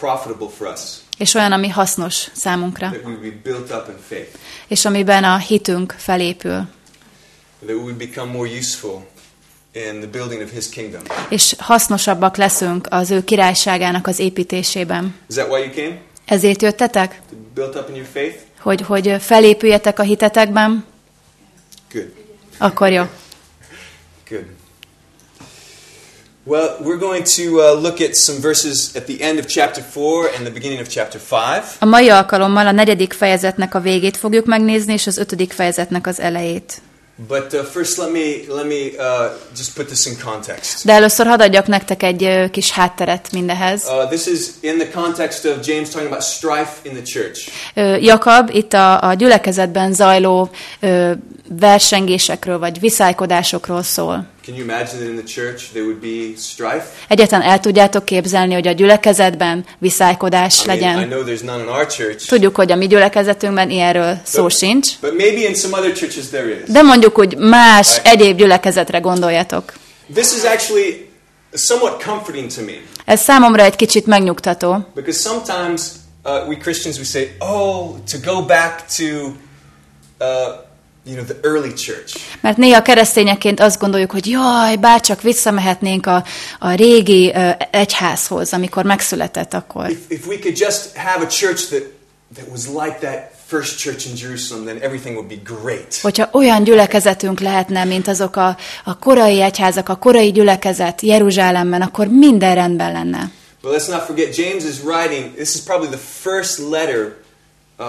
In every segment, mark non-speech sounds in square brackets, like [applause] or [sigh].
profitable for us, és olyan, ami hasznos számunkra. that we would be built up in És faith, amiben a hitünk felépül. that we would become more useful in the building of His kingdom. És hasznosabbak leszünk az ő királyságának az építésében. Is that why you came? Ezért jöttetek? To be built up in your faith? Hogy, hogy felépüljetek a hitetekben? Good. Akkor jó. Good. Well, we're going to uh, look at some verses at the end of chapter 4 and the beginning of chapter 5. A mai alkalommal a negyedik fejezetnek a végét fogjuk megnézni, és az ötödik fejezetnek az elejét. But uh, first, let me let me uh, just put this in context. De először hadd adjak nektek egy ö, kis hátteret mindehez. Uh, this is in the context of James talking about strife in the church. Ö, Jakab itt a, a gyülekezetben zajló ö, versengésekről vagy viszálykodásokról szól. Can you imagine that in the church there would be strife? Egyetlen el tudjátok képzelni, hogy a gyülekezetben viszálykodás I, mean, I legyen. know there's none in our church, Tudjuk, hogy a mi gyülekezetünkben ilyenről szó sincs, but maybe in some other churches there is. de mondjuk úgy más egyéb gyülekezetre gondoljatok. This is actually somewhat comforting to me Ez számomra egy kicsit megnyugtató, because sometimes uh, we Christians we say, "Oh, to go back to uh, you know the early church." mert néha keresztényeként azt gondoljuk, hogy jaj, bárcsak visszamehetnénk a, a régi ö, egyházhoz, amikor megszületett akkor. If, if we could just have a church that that was like that first church in Jerusalem, then everything would be great. Hogyha olyan gyülekezetünk lehetne, mint azok a, a korai egyházak, a korai gyülekezet Jeruzsálemben, akkor minden rendben lenne. But let's not forget, James is writing. This is probably the first letter uh,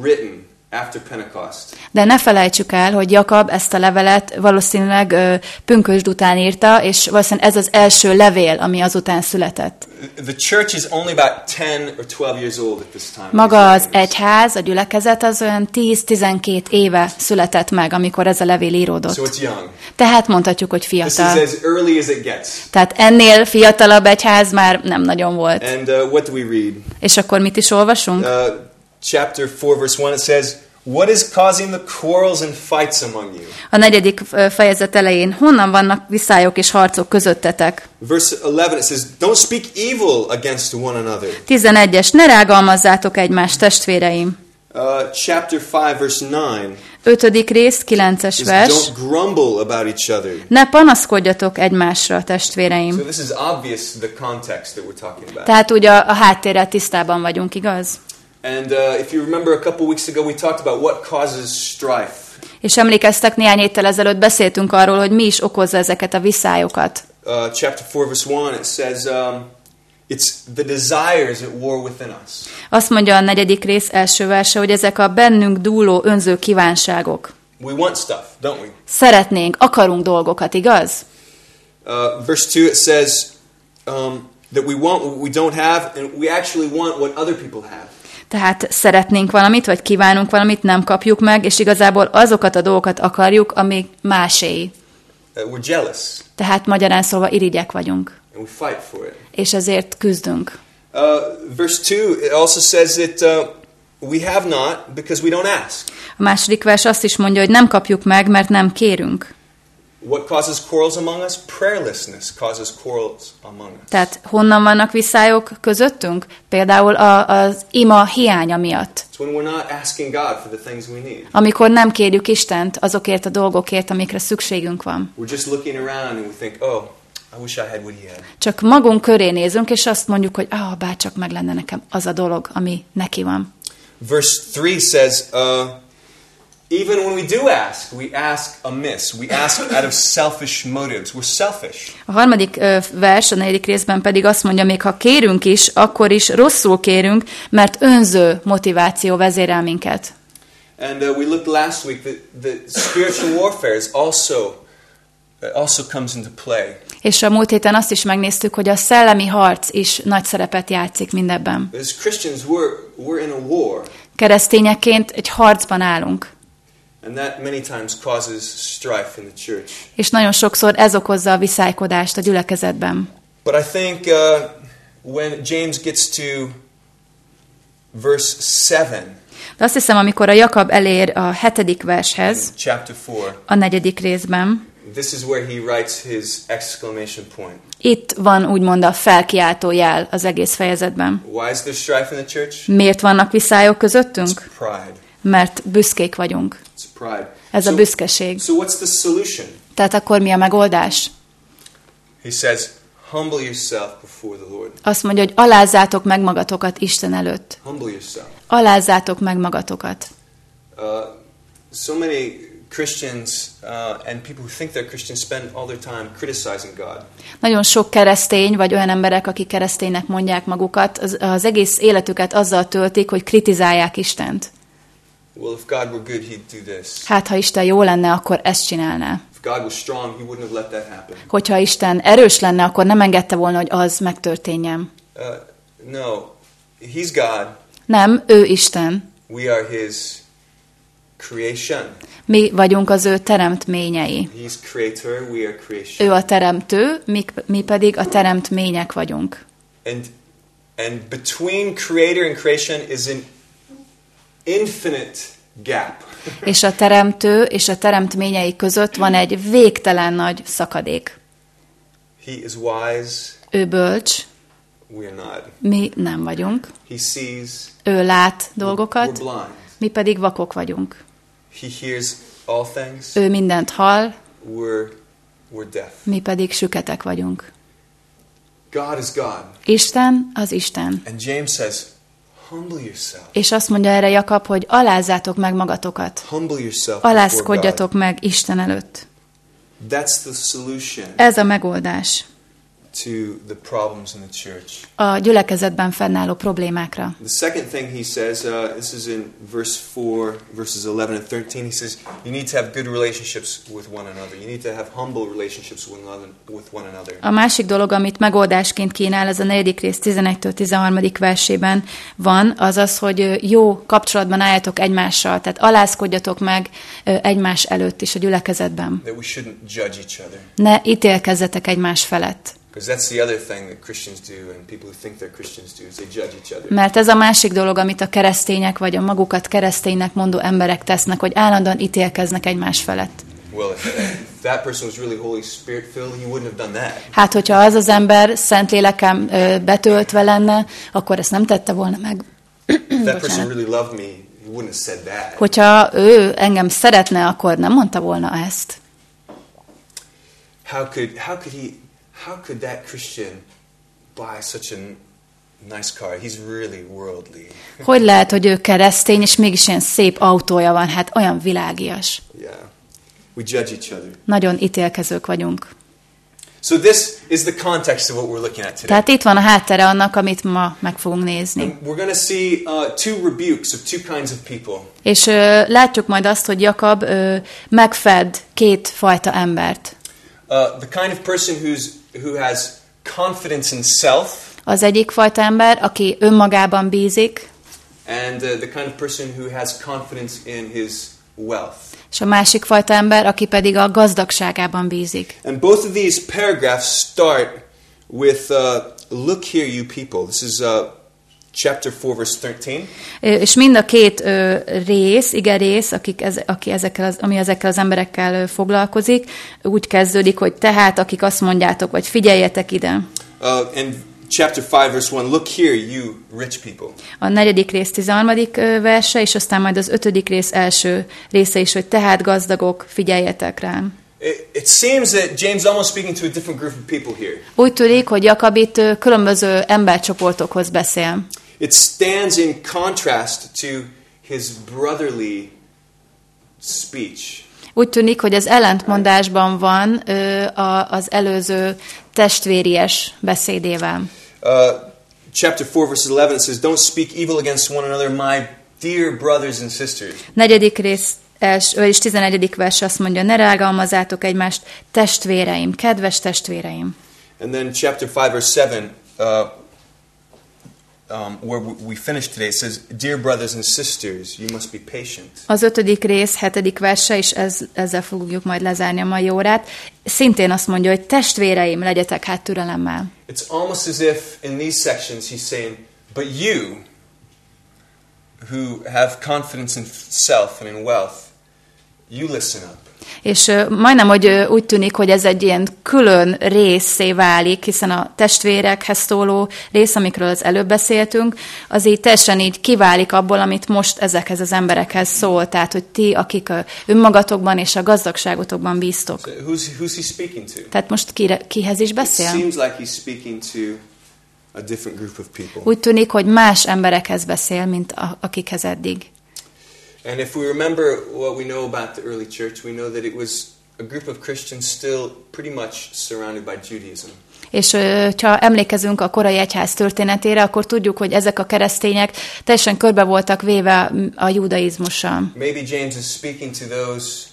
written after Pentecost. De ne felejtsük el, hogy Jakab ezt a levelet valószínűleg ö, pünkösd után írta, és valószínűleg ez az első levél, ami azután született. The church is only about 10 or 12 years old at this time. Maga az egyház, a gyülekezet az olyan 10-12 éve született meg, amikor ez a levél So íródott. it's young. Tehát mondhatjuk, hogy This is fiatal. as early as it gets. Tehát ennél fiatalabb egyház már nem nagyon volt. And uh, what do we read? És akkor mit is olvasunk? Uh, chapter 4, verse 1, it says, What is causing the quarrels and fights among you? A negyedik fejezet elején, honnan vannak viszályok és harcok közöttetek? Verse 11, it says, Don't speak evil against one another. 11-es, ne rágalmazzátok egymást, testvéreim. Uh, chapter 5, verse 9, Ötödik rész, 9-es is vers. Don't grumble about each other. Ne panaszkodjatok egymásra, testvéreim. So this is obvious the context that we're talking about. Tehát ugye a, a háttérrel tisztában vagyunk, igaz? And uh, if you remember a couple weeks ago, we talked about what causes strife. És emlékeztek, néhány héttel ezelőtt beszéltünk arról, hogy mi is okozza ezeket a viszályokat. Uh, chapter 4, verse 1, it says, um, It's the desires at war within us. Azt mondja a negyedik rész első verse, hogy ezek a bennünk dúló önző kívánságok. We want stuff, don't we? Szeretnénk, akarunk dolgokat, igaz? Uh, verse 2, it says um, that we want what we don't have, and we actually want what other people have. Tehát szeretnénk valamit, vagy kívánunk valamit, nem kapjuk meg, és igazából azokat a dolgokat akarjuk, amik máséi. Uh, we're jealous, Tehát magyarán szólva irigyek vagyunk, and we fight for it. és ezért küzdünk. Uh, verse 2, it also says that uh, we have not because we don't ask. A második vers azt is mondja, hogy nem kapjuk meg, mert nem kérünk. What causes quarrels among us? Prayerlessness causes quarrels among us. Tehát honnan vannak viszályok közöttünk? Például a, az ima hiánya miatt. When we're not God for the we need. Amikor nem kérjük Istent azokért a dolgokért, amikre szükségünk van. Oh. Csak magunk köré nézünk, és azt mondjuk, hogy ah, bárcsak meg lenne nekem az a dolog, ami neki van. Verse 3 says, uh, even when we do ask, we ask amiss. We ask out of selfish motives. We're selfish. A harmadik vers, a negyedik részben pedig azt mondja, még ha kérünk is, akkor is rosszul kérünk, mert önző motiváció vezérel minket. And uh, we looked last week that, that spiritual warfare is also, uh, also comes into play. És a múlt héten azt is megnéztük, hogy a szellemi harc is nagy szerepet játszik mindebben. As Christians, we're, we're in a war. Keresztényeként egy harcban állunk, And that many times causes strife in the church. és nagyon sokszor ez okozza a viszálykodást a gyülekezetben. But I think uh, when James gets to verse 7 De azt hiszem, amikor a Jakab elér a hetedik vershez, chapter 4, a negyedik részben, this is where he writes his exclamation point. Itt van úgymond a felkiáltó jel az egész fejezetben. Why is there strife in the church? Miért vannak viszályok közöttünk? It's pride. Mert büszkék vagyunk. Ez a büszkeség. Tehát akkor mi a megoldás? Azt mondja, hogy alázzátok meg magatokat Isten előtt. Alázzátok meg magatokat. Uh, so many Christians uh, and people who think they're Christians spend all their time criticizing God. Nagyon sok keresztény, vagy olyan emberek, akik kereszténynek mondják magukat, az, az egész életüket azzal töltik, hogy kritizálják Istent. Well, if God were good, he'd do this. Hát, ha Isten jó lenne, akkor ezt csinálná. Hogyha Isten erős lenne, akkor nem engedte volna, hogy az megtörténjen. Uh, no, he's God. Nem, ő Isten. We are his creation. Mi vagyunk az ő teremtményei. He's creator, we are creation. Ő a teremtő, mi, mi pedig a teremtmények vagyunk. And and between creator and creation is an infinite gap. [laughs] És a teremtő és a teremtményei között van egy végtelen nagy szakadék. He is wise, Ő bölcs, we are not. mi nem vagyunk. He sees, Ő lát we're dolgokat, blind. mi pedig vakok vagyunk. He hears all things, Ő mindent hall, we're we're deaf. mi pedig süketek vagyunk. God is God. Isten az Isten. And James says. És azt mondja erre Jakab, hogy alázzátok meg magatokat. Alázkodjatok meg Isten előtt. Ez a megoldás to the problems in the church. a gyülekezetben fennálló problémákra. The second thing he says, uh, this is in verse 4, verses 11 and 13, he says, you need to have good relationships with one another. You need to have humble relationships with one another. With one another. A másik dolog, amit megoldásként kínál, ez a negyedik rész 11-től 13. versében van, az az, hogy jó kapcsolatban álljatok egymással, tehát alázkodjatok meg egymás előtt is a gyülekezetben. That we shouldn't judge each other. Ne ítélkezzetek egymás felett. Because that's the other thing that Christians do and people who think they're Christians do is they judge each other. Mert ez a másik dolog, amit a keresztények vagy a magukat kereszténynek mondó emberek tesznek, hogy állandóan ítélkeznek egymás felett. Well, if, that person was really Holy Spirit filled, he wouldn't have done that. Hát, hogyha az az ember szent lélekem betöltve lenne, akkor ezt nem tette volna meg. That person really loved me, he wouldn't have said that. Hogyha ő engem szeretne, akkor nem mondta volna ezt. How could how could he how could that Christian buy such a nice car? He's really worldly. [laughs] Hogy lehet, hogy ő keresztény, és mégis ilyen szép autója van, hát olyan világias. Yeah. We judge each other. Nagyon ítélkezők vagyunk. So this is the context of what we're looking at today. Tehát itt van a háttere annak, amit ma meg fogunk nézni. And we're going to see uh, two rebukes of two kinds of people. És ö, látjuk majd azt, hogy Jakab ö, megfed két fajta embert. Uh, the kind of person who's who has confidence in self, Az egyik fajta ember, aki önmagában bízik, and uh, the kind of person who has confidence in his wealth. és a másik fajta ember, aki pedig a gazdagságában bízik. And both of these paragraphs start with uh, "Look here, you people." This is uh, chapter four, verse thirteen. Ö, És mind a két ö, rész, ige rész, akik ez, aki ezekkel az, ami ezekkel az emberekkel ö, foglalkozik, úgy kezdődik, hogy tehát, akik azt mondjátok, vagy figyeljetek ide. Uh, and chapter five, verse one. Look here, you rich people. A negyedik rész 13. ö, verse, és aztán majd az ötödik rész első része is, hogy tehát gazdagok, figyeljetek rám. It, seems that James almost speaking to a different group of people here. Úgy tűnik, hogy Jakab itt különböző embercsoportokhoz beszél. It stands in contrast to his brotherly speech. Úgy tűnik, hogy ez ellentmondásban van ö, a, az előző testvéries beszédével. Uh, chapter 4, verses 11, it says, Don't speak evil against one another, my dear brothers and sisters. Negyedik rész, els, vagyis 11. vers azt mondja, ne rágalmazátok egymást, testvéreim, kedves testvéreim. And then chapter 5, verse 7, uh, um, where we- finished today, it says, Dear brothers and sisters, you must be patient. Az ötödik rész, hetedik verse, és ez, ezzel fogjuk majd lezárni a mai órát, szintén azt mondja, hogy testvéreim, legyetek hát türelemmel. It's almost as if in these sections he's saying, But you, who have confidence in self and in wealth, you listen up. És majdnem, hogy úgy tűnik, hogy ez egy ilyen külön részé válik, hiszen a testvérekhez szóló rész, amikről az előbb beszéltünk, az így teljesen így kiválik abból, amit most ezekhez az emberekhez szól. Tehát, hogy ti, akik önmagatokban és a gazdagságotokban bíztok. So who's, who's he speaking to? Tehát most kire, kihez is It beszél? seems like he's speaking to a different group of people. Úgy tűnik, hogy más emberekhez beszél, mint a, akikhez eddig. And if we remember what we know about the early church, we know that it was a group of Christians still pretty much surrounded by Judaism. És ha emlékezünk a korai egyház történetére, akkor tudjuk, hogy ezek a keresztények teljesen körbe voltak véve a judaizmussal. Maybe James is speaking to those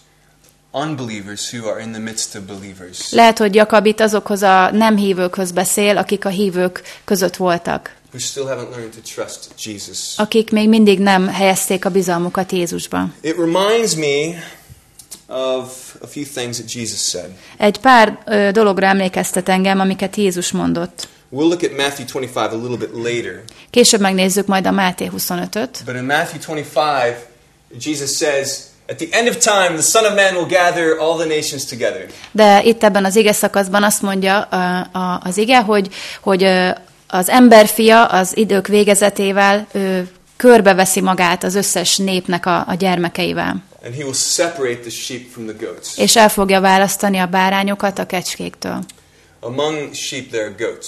unbelievers who are in the midst of believers, Lehet, hogy Jakab itt azokhoz a nem hívőkhöz beszél, akik a hívők között voltak, who still haven't learned to trust Jesus. akik még mindig nem helyezték a bizalmukat Jézusba. It reminds me of a few things that Jesus said. Egy pár ö, dologra emlékeztet engem, amiket Jézus mondott. We'll look at Matthew 25 a little bit later. Később megnézzük majd a Máté 25-öt, But in Matthew 25, Jesus says, At the end of time, the Son of Man will gather all the nations together. de itt ebben az ige szakaszban azt mondja a, az ige, hogy, hogy ö, az emberfia az idők végezetével ö, körbeveszi magát az összes népnek a, a gyermekeivel, And he will separate the sheep from the goats. és el fogja választani a bárányokat a kecskéktől. Among sheep, there are goats.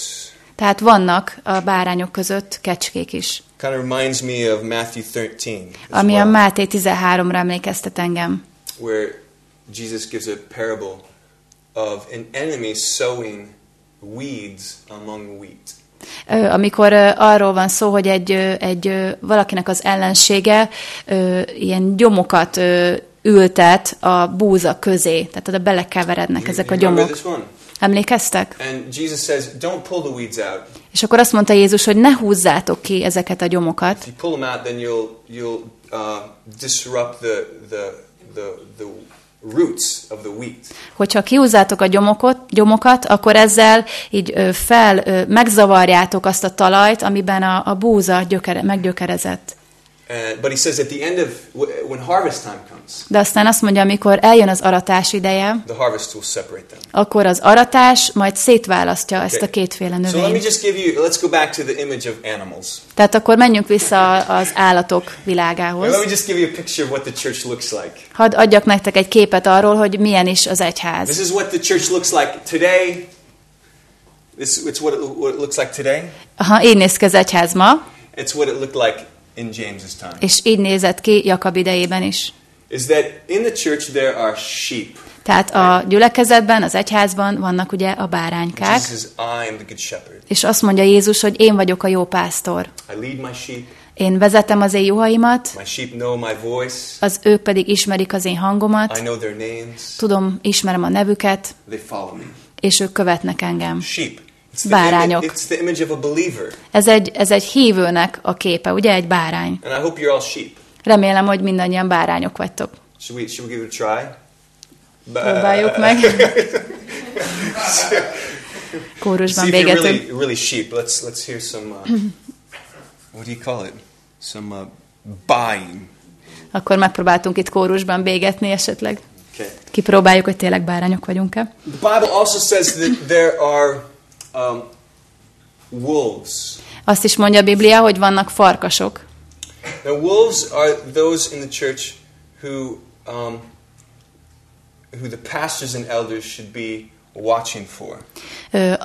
Tehát vannak a bárányok között kecskék is, Kind of reminds me of Matthew 13, as ami a well, Máté 13-ra emlékeztet engem. where Jesus gives a parable of an enemy sowing weeds among wheat. Amikor arról van szó, hogy egy, egy valakinek az ellensége ilyen gyomokat ültet a búza közé, tehát oda belekeverednek ezek a gyomok. Emlékeztek? Says, out. És akkor azt mondta Jézus, hogy ne húzzátok ki ezeket a gyomokat, you out, you'll you'll uh, disrupt the, the the the roots of the wheat. hogyha kiúzzátok a gyomokot, gyomokat, akkor ezzel így fel, megzavarjátok azt a talajt, amiben a, a búza gyökere, meggyökerezett. Uh, but he says at the end of wh- when harvest time comes, De aztán azt mondja, amikor eljön az aratás ideje, the harvest will separate them. akkor az aratás majd szétválasztja ezt a Okay. kétféle So let me növényt. just give you. Let's go back to the image of animals. Tehát akkor menjünk vissza az állatok világához. let me just give you a picture of what the church looks like. Hadd adjak nektek egy képet arról, hogy milyen is az egyház. This is what the church looks like today. This it's what it, what it looks like today. Ha így néz ki az egyház ma, It's what it looked like in James's time. és így nézett ki Jakab idejében is. Is that in the church there are sheep. Tehát a gyülekezetben, az egyházban vannak ugye a báránykák, Jesus és azt mondja Jézus, hogy én vagyok a jó pásztor. Én vezetem az én juhaimat, az ők pedig ismerik az én hangomat, tudom, ismerem a nevüket, és ők követnek engem. Sheep. Bárányok. Ez egy, ez egy hívőnek a képe, ugye, egy bárány. Remélem, hogy mindannyian bárányok vagytok. Should we, should we give it a try? Próbáljuk meg. [laughs] Kórusban végetünk. really, really sheep. Let's, let's hear some, uh, what do you call it? Some uh, buying. Akkor megpróbáltunk itt kórusban bégetni esetleg. Okay. Kipróbáljuk, hogy tényleg bárányok vagyunk-e. The Bible also says that there are um, wolves. Azt is mondja a Biblia, hogy vannak farkasok. Now, wolves are those in the church who, um, who the pastors and elders should be watching for.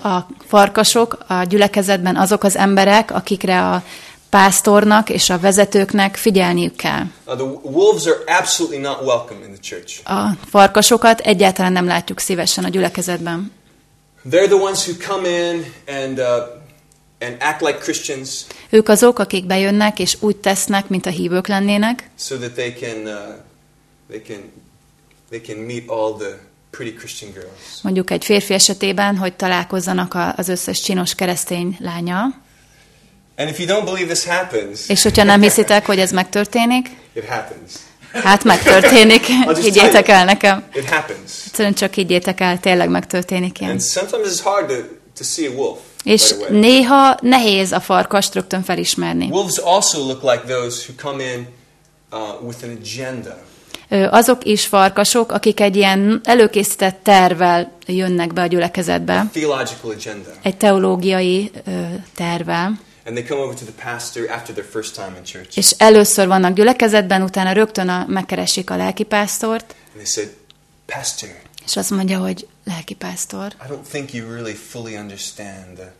A farkasok a gyülekezetben azok az emberek, akikre a pásztornak és a vezetőknek figyelniük kell. The wolves are absolutely not welcome in the church. A farkasokat egyáltalán nem látjuk szívesen a gyülekezetben. They're the ones who come in and, uh, and act like Christians Ők azok, akik bejönnek és úgy tesznek, mint a hívők lennének, so that they can, uh, they can, they can meet all the pretty Christian girls. mondjuk egy férfi esetében, hogy találkozzanak a- az összes csinos keresztény lánya. And if you don't believe this happens, És hogyha nem hiszitek, hogy ez megtörténik, [laughs] it happens. Hát megtörténik. [laughs] Higgyétek el nekem. It happens. Egyszerűen csak higgyétek el, tényleg megtörténik ilyen. And sometimes it's hard to, to see a wolf. És right away. néha nehéz a farkast rögtön felismerni. Wolves also look like those who come in uh, with an agenda. azok is farkasok, akik egy ilyen előkészített tervel jönnek be a gyülekezetbe, egy teológiai tervel, És először vannak gyülekezetben, utána rögtön a, megkeresik a lelkipásztort, és azt mondja, hogy lelkipásztor, I don't think you really fully understand the,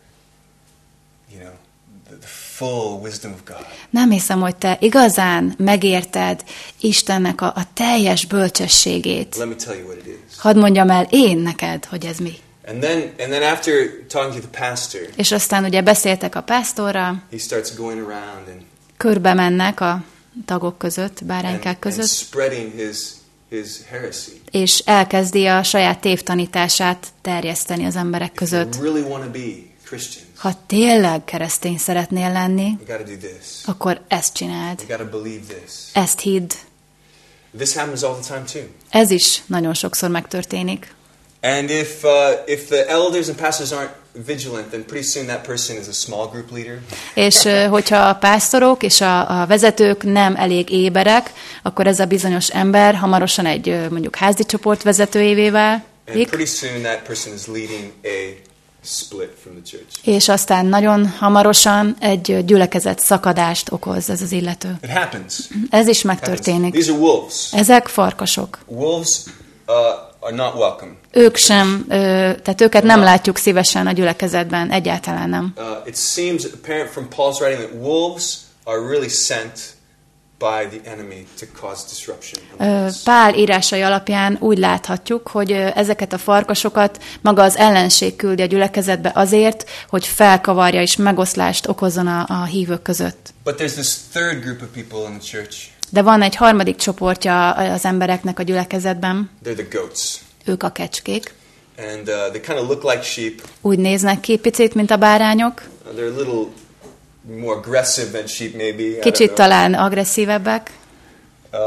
you know, the full wisdom of God. nem hiszem, hogy te igazán megérted Istennek a, a teljes bölcsességét. Let me tell you what it is. Hadd mondjam el én neked, hogy ez mi. And then, and then after talking to the pastor, És aztán ugye beszéltek a pásztorral, he starts going around and, körbe mennek a tagok között, and, báránykák and között, spreading his, his heresy. és elkezdi a saját tévtanítását terjeszteni az emberek If you között. really want to be Christians, Ha tényleg keresztény szeretnél lenni, akkor ezt csináld, ezt hidd. This happens all the time too. Ez is nagyon sokszor megtörténik. And if uh, if the elders and pastors aren't vigilant, then pretty soon that person is a small group leader. És hogyha a pásztorok és a, a vezetők nem elég éberek, akkor ez a bizonyos ember hamarosan egy mondjuk házi csoport vezetőjévé And válik, pretty soon that person is leading a split from the church. és aztán nagyon hamarosan egy gyülekezet szakadást okoz ez az illető. It happens. Ez is Happens. megtörténik. These are wolves. Ezek farkasok. Wolves uh. Ők sem, tehát őket nem látjuk szívesen a gyülekezetben, egyáltalán nem. Uh, it seems apparent from Paul's writing that wolves are really sent by the enemy to cause disruption. Pál írásai alapján úgy láthatjuk, hogy ezeket a farkasokat maga az ellenség küldi a gyülekezetbe azért, hogy felkavarja és megoszlást okozzon a, a hívők között. But there's this third group of people in the church. De van egy harmadik csoportja az embereknek a gyülekezetben, They're the goats. ők a kecskék. And uh, they kind of look like sheep. Úgy néznek ki picit, mint a bárányok, Uh, they're a little more aggressive than sheep, maybe. Kicsit talán agresszívebbek. Uh,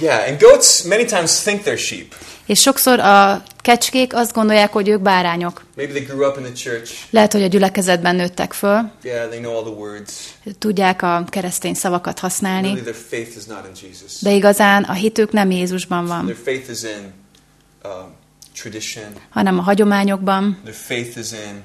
yeah, and goats many times think they're sheep. És sokszor a kecskék azt gondolják, hogy ők bárányok. Maybe they grew up in the church. Lehet, hogy a gyülekezetben nőttek föl, Yeah, they know all the words. tudják a keresztény szavakat használni, Really, their faith is not in Jesus. de igazán a hitük nem Jézusban van, Their faith is in um, tradition. hanem a hagyományokban, Their faith is in,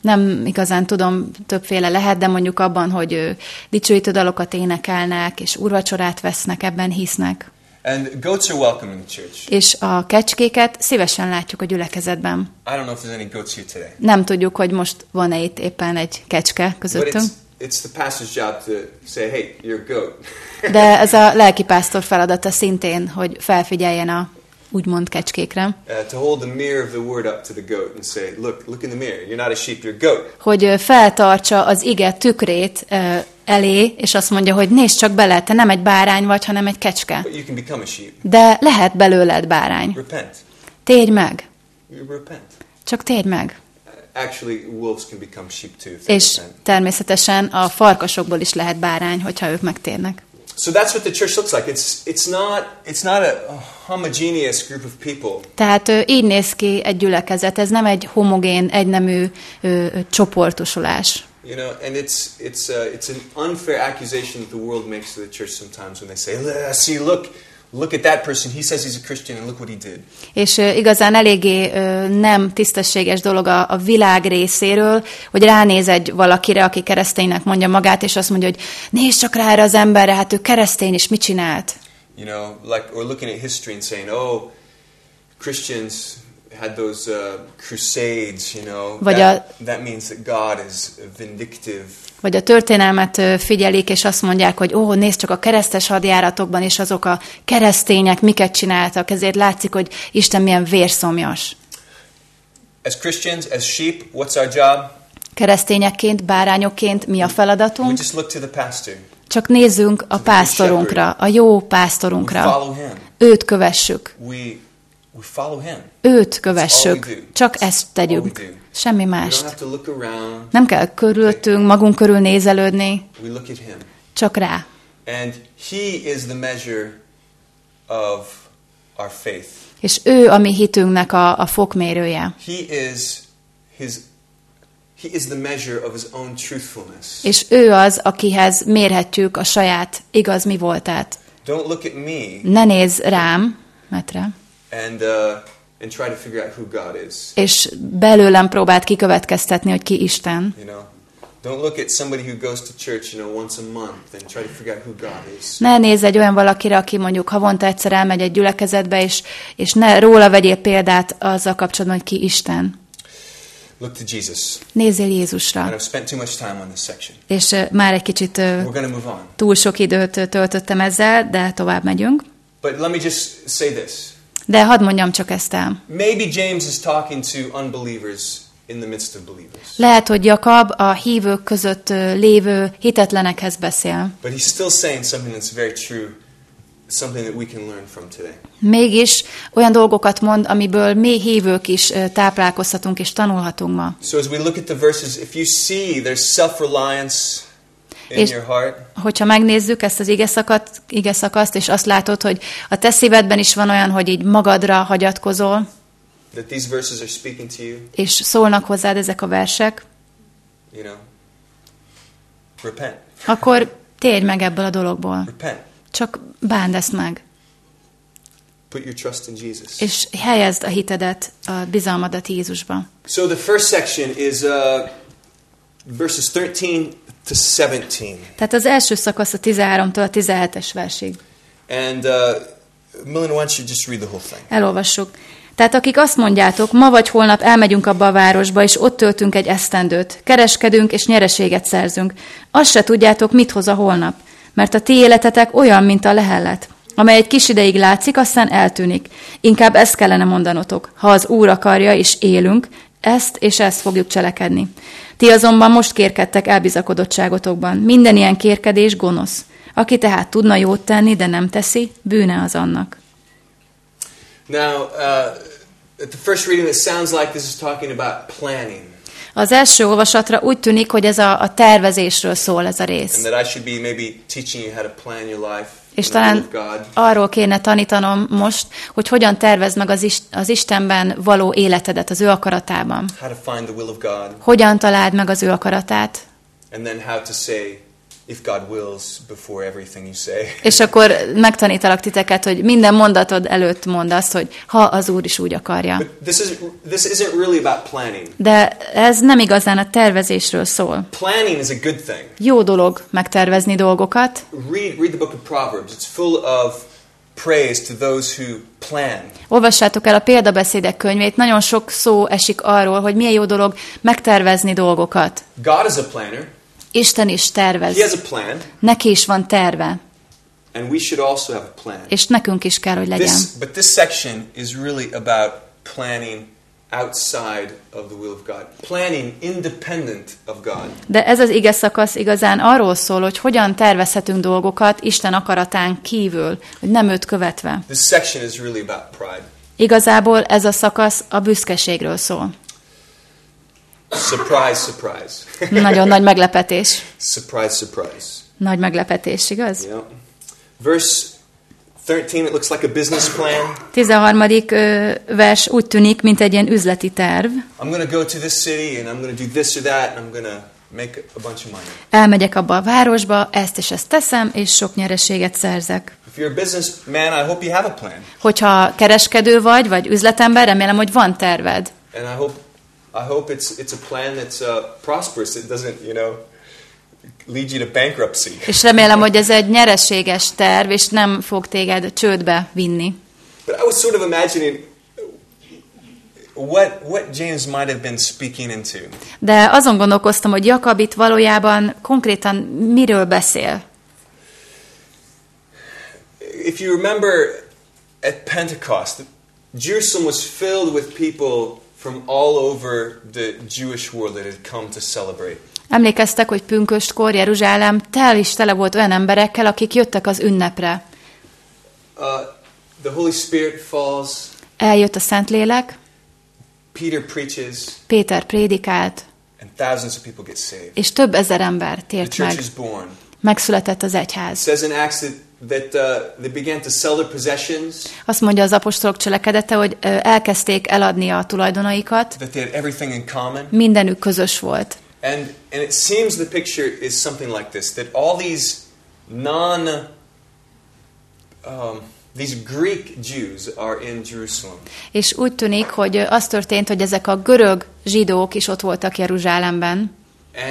nem igazán tudom, többféle lehet, de mondjuk abban, hogy dicsőítő dalokat énekelnek, és urvacsorát vesznek, ebben hisznek. And goats are welcome in the church. És a kecskéket szívesen látjuk a gyülekezetben. I don't know if there's any goats here today. Nem tudjuk, hogy most van-e itt éppen egy kecske közöttünk, it's, it's the pastor's job to say, hey, you're a goat. de [laughs] ez a lelkipásztor feladata szintén, hogy felfigyeljen a úgymond kecskékre. Uh, hogy feltartsa az ige tükrét ö, elé, és azt mondja, hogy nézd csak bele, te nem egy bárány vagy, hanem egy kecske. But you can become a sheep. De lehet belőled bárány. Repent. Térj meg. Repent. Csak térj meg. Uh, Actually, wolves can become sheep too. És természetesen a farkasokból is lehet bárány, hogyha ők megtérnek. So that's what the church looks like. It's, it's not, it's not a, homogeneous group of people. Tehát ö, így néz ki egy gyülekezet, ez nem egy homogén, egynemű ö, ö, csoportosulás. You know, and it's, it's, uh, it's an unfair accusation that the world makes to the church sometimes when they say, "Look, see, look, look at that person. He says he's a Christian and look what he did. És igazán eléggé nem tisztességes dolog a, a világ részéről, hogy ránéz egy valakire, aki kereszténynek mondja magát, és azt mondja, hogy nézd csak rá erre az emberre, hát ő keresztény, és mit csinált? You know, like, or looking at history and saying, oh, Christians had those uh, crusades, you know. Vagy that, that means that God is vindictive. Vagy a történelmet figyelik, és azt mondják, hogy ó, nézd csak a keresztes hadjáratokban, és azok a keresztények miket csináltak, ezért látszik, hogy Isten milyen vérszomjas. As Christians, as sheep, what's our job? Keresztényekként, bárányokként mi a We feladatunk? just look to the pastor. Csak nézzünk a pásztorunkra, a jó We pásztorunkra. Őt kövessük. We, we. Őt kövessük. Csak ezt do. Semmi mást. Nem kell körülöttünk, magunk körül nézelődni, csak rá. És ő a mi hitünknek a, a fokmérője. He is his He is the measure of his own truthfulness. És ő az, akihez mérhetjük a saját igaz mi voltát. Don't look at me Ne nézz rám, metre, and uh, and try to figure out who God is. és belőlem próbált kikövetkeztetni, hogy ki Isten. You know, don't look at somebody who goes to church, you know, once a month and try to figure out who God is. Ne nézz egy olyan valakire, aki mondjuk havonta egyszer elmegy egy gyülekezetbe, és, és ne róla vegyél példát azzal kapcsolatban, hogy ki Isten. Look to Jesus. Nézzél And Jézusra. I've spent too much time on this section. És ö, már egy kicsit on. túl sok időt töltöttem ezzel, de tovább megyünk. But let me just say this. De hadd mondjam csak ezt el. Maybe James is talking to unbelievers in the midst of believers. Lehet, hogy Jakab a hívők között lévő hitetlenekhez beszél. But he's still saying something that's very true, something that we can learn from today. Mégis olyan dolgokat mond, amiből mi hívők is táplálkozhatunk és tanulhatunk ma. So as we look at the verses, if you see there's self-reliance in És- Hogyha megnézzük ezt az ige, szakat, ige szakaszt, és azt látod, hogy a te szívedben is van olyan, hogy így magadra hagyatkozol, that these verses are speaking to you, és szólnak hozzád ezek a versek, you know, repent. akkor térj meg ebből a dologból. Repent. Csak bánd ezt meg, Put your trust in Jesus. és helyezd a hitedet, a bizalmadat Jézusba. So the first section is uh, verses 13 to 17. Tehát az első szakasz a 13-tól a 17-es versig. And uh, Millen, why don't you just read the whole thing? Elolvassuk. Tehát akik azt mondjátok, ma vagy holnap elmegyünk abba a városba, és ott töltünk egy esztendőt, kereskedünk és nyereséget szerzünk. Azt se tudjátok, mit hoz a holnap, mert a ti életetek olyan, mint a lehellet, amely egy kis ideig látszik, aztán eltűnik. Inkább ezt kellene mondanotok. Ha az Úr akarja, és élünk, ezt és ezt fogjuk cselekedni. Ti azonban most kérkedtek elbizakodottságotokban. Minden ilyen kérkedés gonosz. Aki tehát tudna jót tenni, de nem teszi, bűne az annak. Now, uh, at the first reading, it sounds like this is talking about planning, Az első olvasatra úgy tűnik, hogy ez a, a tervezésről szól ez a and rész. that I should be maybe teaching you how to plan your life És talán arról kéne tanítanom most, hogy hogyan tervezd meg az, is, az Istenben való életedet, az ő akaratában. Hogyan találd meg az ő akaratát, and then how to say, if God wills, before everything you say. és akkor megtanítalak titeket, hogy minden mondatod előtt mondd azt, hogy ha az Úr is úgy akarja. But this, is, this isn't really about planning. De ez nem igazán a tervezésről szól. Planning is a good thing. Jó dolog megtervezni dolgokat, Read, read the book of Proverbs. It's full of praise to those who plan. Olvassátok el a példabeszédek könyvét, nagyon sok szó esik arról, hogy milyen jó dolog megtervezni dolgokat. God is a planner. Isten is tervez. He has a plan, Neki is van terve, and we should also have a plan. és nekünk is kell, hogy legyen. This, but this section is really about planning outside of the will of God. Planning independent of God. De ez az ige szakasz igazán arról szól, hogy hogyan tervezhetünk dolgokat Isten akaratán kívül, hogy nem őt követve. This section is really about pride. Igazából ez a szakasz a büszkeségről szól. Surprise, surprise. Nagyon nagy meglepetés. surprise, surprise. Nagy meglepetés, igaz? Yeah. Verse 13, it looks like a business plan. 13. ö, vers úgy tűnik, mint egy ilyen üzleti terv. I'm going to go to this city and I'm going to do this or that and I'm going to make a bunch of money. Elmegyek abba a városba, ezt és ezt teszem, és sok nyereséget szerzek. If you're a businessman, I hope you have a plan. Hogyha kereskedő vagy, vagy üzletember, remélem, hogy van terved. And I hope, I hope it's, it's a plan that's uh, prosperous. It doesn't, you know, lead you to bankruptcy. [laughs] És remélem, hogy ez egy nyereséges terv, és nem fog téged csődbe vinni. But I was sort of imagining what, what James might have been speaking into. De azon gondolkoztam, hogy Jakab itt valójában konkrétan miről beszél. If you remember at Pentecost, Jerusalem was filled with people from all over the Jewish world that had come to celebrate. Emlékeztek, hogy pünköstkor Jeruzsálem tel is tele volt olyan emberekkel, akik jöttek az ünnepre. Uh, the Holy Spirit falls, Eljött a Szentlélek, Peter preaches, Péter prédikált, and thousands of people get saved. és több ezer ember The tért church meg. is born. Megszületett az It egyház. says in Acts that that uh, they began to sell their possessions, Azt mondja az apostolok cselekedete, hogy elkezdték eladni a tulajdonaikat, that they had everything in common. mindenük közös volt. And, and it seems the picture is something like this that all these non, um, these Greek Jews are in Jerusalem. És úgy tűnik, hogy az történt, hogy ezek a görög zsidók is ott voltak Jeruzsálemben,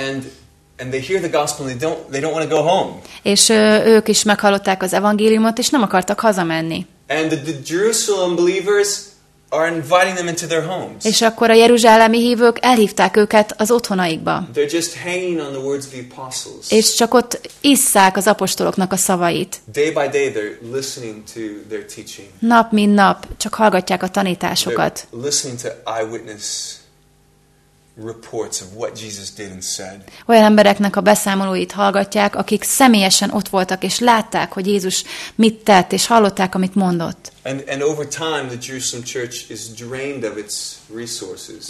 And, and they hear the gospel and they don't, they don't want to go home. és ö, ők is meghallották az evangéliumot, és nem akartak hazamenni. And the, the Jerusalem believers are inviting them into their homes. És akkor a jeruzsálemi hívők elhívták őket az otthonaikba. They're just hanging on the words of the apostles. És csak ott isszák az apostoloknak a szavait. Day by day, they're listening to their teaching. Nap, mint nap, csak hallgatják a tanításokat. They're listening to eyewitness reports of what Jesus did and said. Olyan embereknek a beszámolóit hallgatják, akik személyesen ott voltak, és látták, hogy Jézus mit tett, és hallották, amit mondott.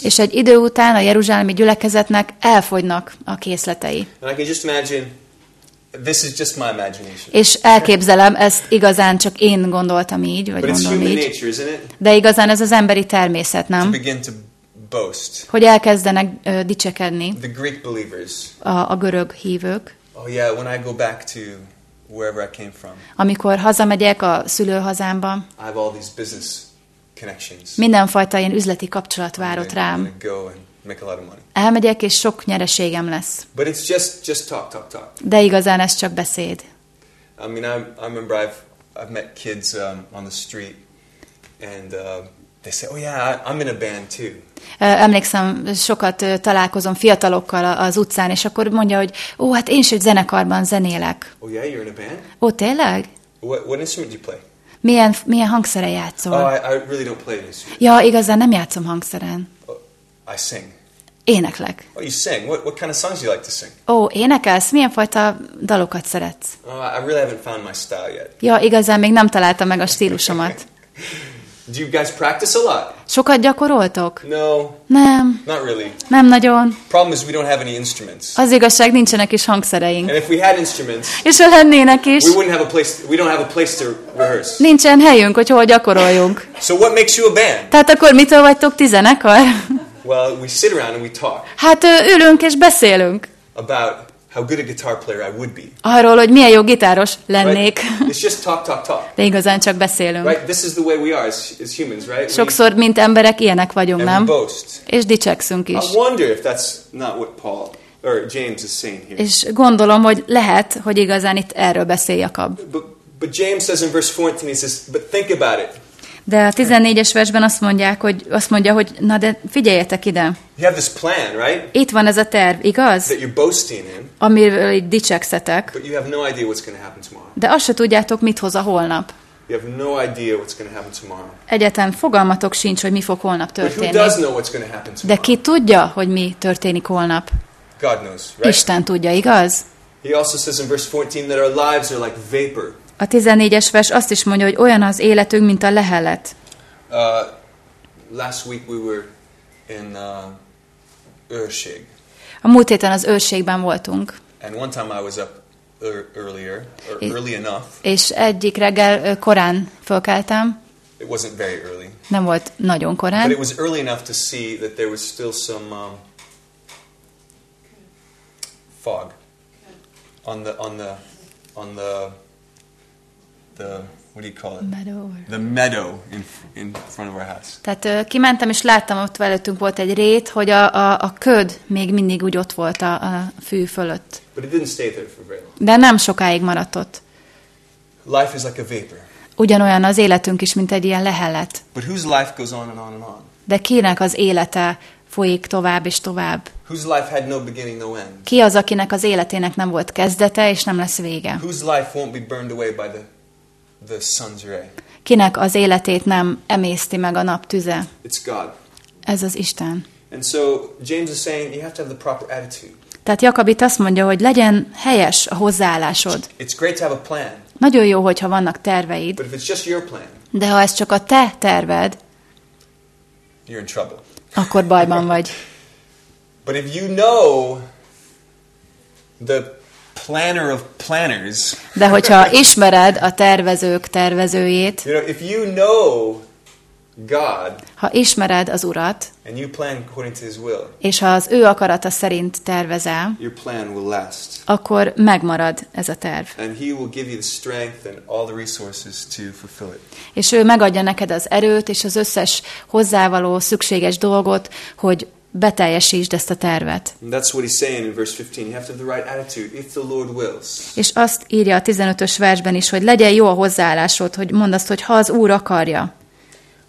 És egy idő után a jeruzsálemi gyülekezetnek elfogynak a készletei. This is just my imagination. És elképzelem, ezt igazán csak én gondoltam így, vagy But gondolom így. nature? De igazán ez az emberi természet, To nem? begin to boast. Hogy elkezdenek ö, dicsekedni The Greek believers. a, a görög hívők. Oh, yeah, when I go back to wherever I came from, Amikor hazamegyek a szülőhazámba, I have all these business connections. mindenfajta ilyen üzleti kapcsolat vár ott I'm rám. Elmegyek, és sok nyereségem lesz. But it's just just talk, talk, talk. De igazán ez csak beszéd. I mean, I, I remember I've I've met kids um, on the street, and uh, they say, "Oh yeah, I'm in a band too." Emlékszem, sokat találkozom fiatalokkal az utcán, és akkor mondja, hogy ó, hát én is egy zenekarban zenélek. Oh yeah, you're in a band. Ó, tényleg? What what instrument do you play? Milyen, milyen hangszere Oh, játszol? I, I really don't play an instrument. Ja, igazán nem játszom hangszeren. Oh, I sing. Éneklek. Oh, you sing. What what kind of songs do you like to sing? Ó, énekelsz? Milyen fajta dalokat szeretsz? Oh, I really haven't found my style yet. Ja, igazán még nem találtam meg a stílusomat. [laughs] Do you guys practice a lot? Sokat gyakoroltok? No, Nem, not really. nem nagyon. Problem is we don't have any instruments. Az igazság, nincsenek is hangszereink. And if we had instruments, És ha lennének is, we wouldn't have a place. We don't have a place to rehearse. nincsen helyünk, hogy hol gyakoroljunk. So what makes you a band? Tehát akkor mitől vagytok ti zenekar? Well, we sit around and we talk Hát ülünk és beszélünk about how good a guitar player I would be. arról, hogy milyen jó gitáros lennék. Right? It's just talk, talk, talk. De igazán csak beszélünk. Right? This is the way we are as, as humans, right? Sokszor, mint emberek, ilyenek vagyunk, nem? boast. És dicsekszünk is. I wonder if that's not what Paul or James is saying here. És gondolom, hogy lehet, hogy igazán itt erről beszél Jakab. But, but James says in verse 14, he says, but think about it. De a 14-es versben azt mondják, hogy azt mondja, hogy na de figyeljetek ide. You have this plan, right? Itt van ez a terv, igaz? That you're boasting in, Amiről itt dicsekszetek. but you have no idea what's going to happen tomorrow. De azt se tudjátok, mit hoz a holnap. You have no idea what's going to happen tomorrow. Egyetem fogalmatok sincs, hogy mi fog holnap But who történni. does know what's going to happen De tomorrow? ki tudja, hogy mi történik holnap? God knows, right? Isten tudja, igaz? He also says in verse 14 that our lives are like vapor. A 14-es vers azt is mondja, hogy olyan az életünk, mint a lehelet. Uh, last week we were in uh, Ursig, A múlt héten az őrségben voltunk, and one time I was up ear- earlier, or early enough. és egyik reggel korán fölkeltem, It wasn't very early, nem volt nagyon but korán, it was early enough to see that there was still some um, fog on the on the on the the what do you call it? The meadow in in front of our house. Tehát ö, kimentem, és láttam, ott előttünk volt egy rét, hogy a, a, a köd még mindig úgy ott volt a, a fű fölött. But it didn't stay there for very long. De nem sokáig maradt ott. Life is like a vapor. Ugyanolyan az életünk is, mint egy ilyen lehelet. But whose life goes on and on and on? De kinek az élete folyik tovább és tovább? Whose life had no beginning, no end? Ki az, akinek az életének nem volt kezdete, és nem lesz vége? Whose life won't be burned away by the, the sun's ray? Kinek az életét nem emészti meg a nap tüze? It's God. Ez az Isten. And so James is saying you have to have the proper attitude. Tehát Jakab itt azt mondja, hogy legyen helyes a hozzáállásod. It's great to have a plan, Nagyon jó, hogyha vannak terveid, but if it's just your plan, de ha ez csak a te terved, you're in trouble. akkor bajban vagy. [laughs] But if you know the planner of planners, De hogyha ismered a tervezők tervezőjét, you know, if you know God ha ismered az Urat, and you plan according to His will, és ha az ő akarata szerint tervezel, your plan will last. akkor megmarad ez a terv. And He will give you the strength and all the resources to fulfill it. És ő megadja neked az erőt és az összes hozzávaló szükséges dolgot, hogy beteljesítsd ezt a tervet. That's what He's saying in verse 15. You have to have the right attitude if the Lord wills. És azt írja a 15-ös versben is, hogy legyen jó a hozzáállásod, hogy mondd azt, hogy ha az Úr akarja.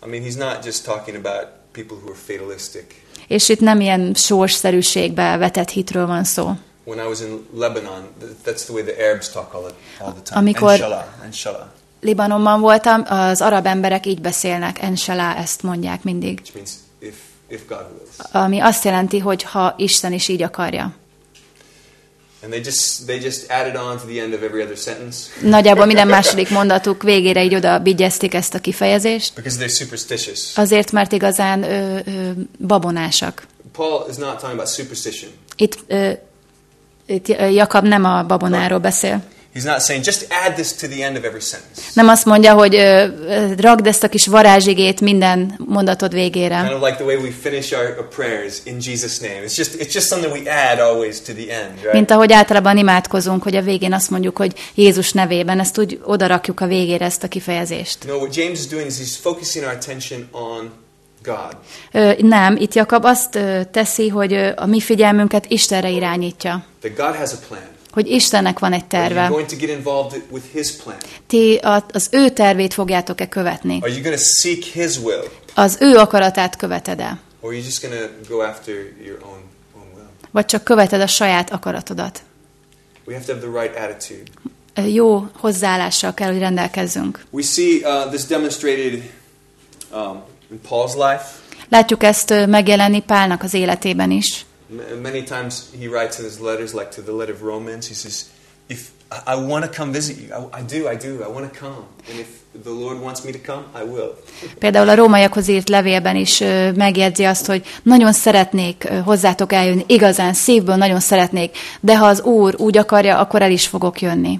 I mean, He's not just talking about people who are fatalistic. És itt nem ilyen sorsszerűségbe vetett hitről van szó. When I was in Lebanon, th- that's the way the Arabs talk all the, all the time. Amikor- Inshallah, inshallah, Libanonban voltam, az arab emberek így beszélnek, enselá, ezt mondják mindig. which means if, God wills. Ami azt jelenti, hogy ha Isten is így akarja. And they just they just added on to the end of every other sentence Nagyjából minden második mondatuk végére így oda bigyezték ezt a kifejezést, because they're superstitious. azért, mert igazán ö, ö, babonásak. Paul is not talking about superstition. Itt, ö, itt Jakab nem a babonáról beszél. He's not saying just add this to the end of every sentence. Nem azt mondja, hogy ragd ezt a kis varázsigét minden mondatod Kind végére. of like the way we finish our, our prayers in Jesus' name. It's just it's just something we add always to the end, right? Mint ahogy általában imádkozunk, hogy a végén azt mondjuk, hogy Jézus nevében, ezt úgy odarakjuk a végére ezt a kifejezést. No, what James is doing is he's focusing our attention on God. Ö, nem, itt Jakab azt ö, teszi, hogy ö, a mi figyelmünket Istenre irányítja. That God has a plan. Hogy Istennek van egy terve. Ti az ő tervét fogjátok-e követni? Az ő akaratát követed-e? Vagy csak követed a saját akaratodat? We have to have the right attitude. Jó hozzáállással kell, hogy rendelkezzünk. We see uh, this demonstrated um, in Paul's life. Látjuk ezt megjelenni Pálnak az életében is. Many times he writes in his letters, like to the letter of Romans, he says, "If I, I want to come visit you, I, I do, I do, I want to come, and if the Lord wants me to come, I will." [laughs] Például a rómaiakhoz írt levélben is megjegyzi azt, hogy nagyon szeretnék hozzátok eljönni, igazán szívből nagyon szeretnék, de ha az Úr úgy akarja, akkor el is fogok jönni.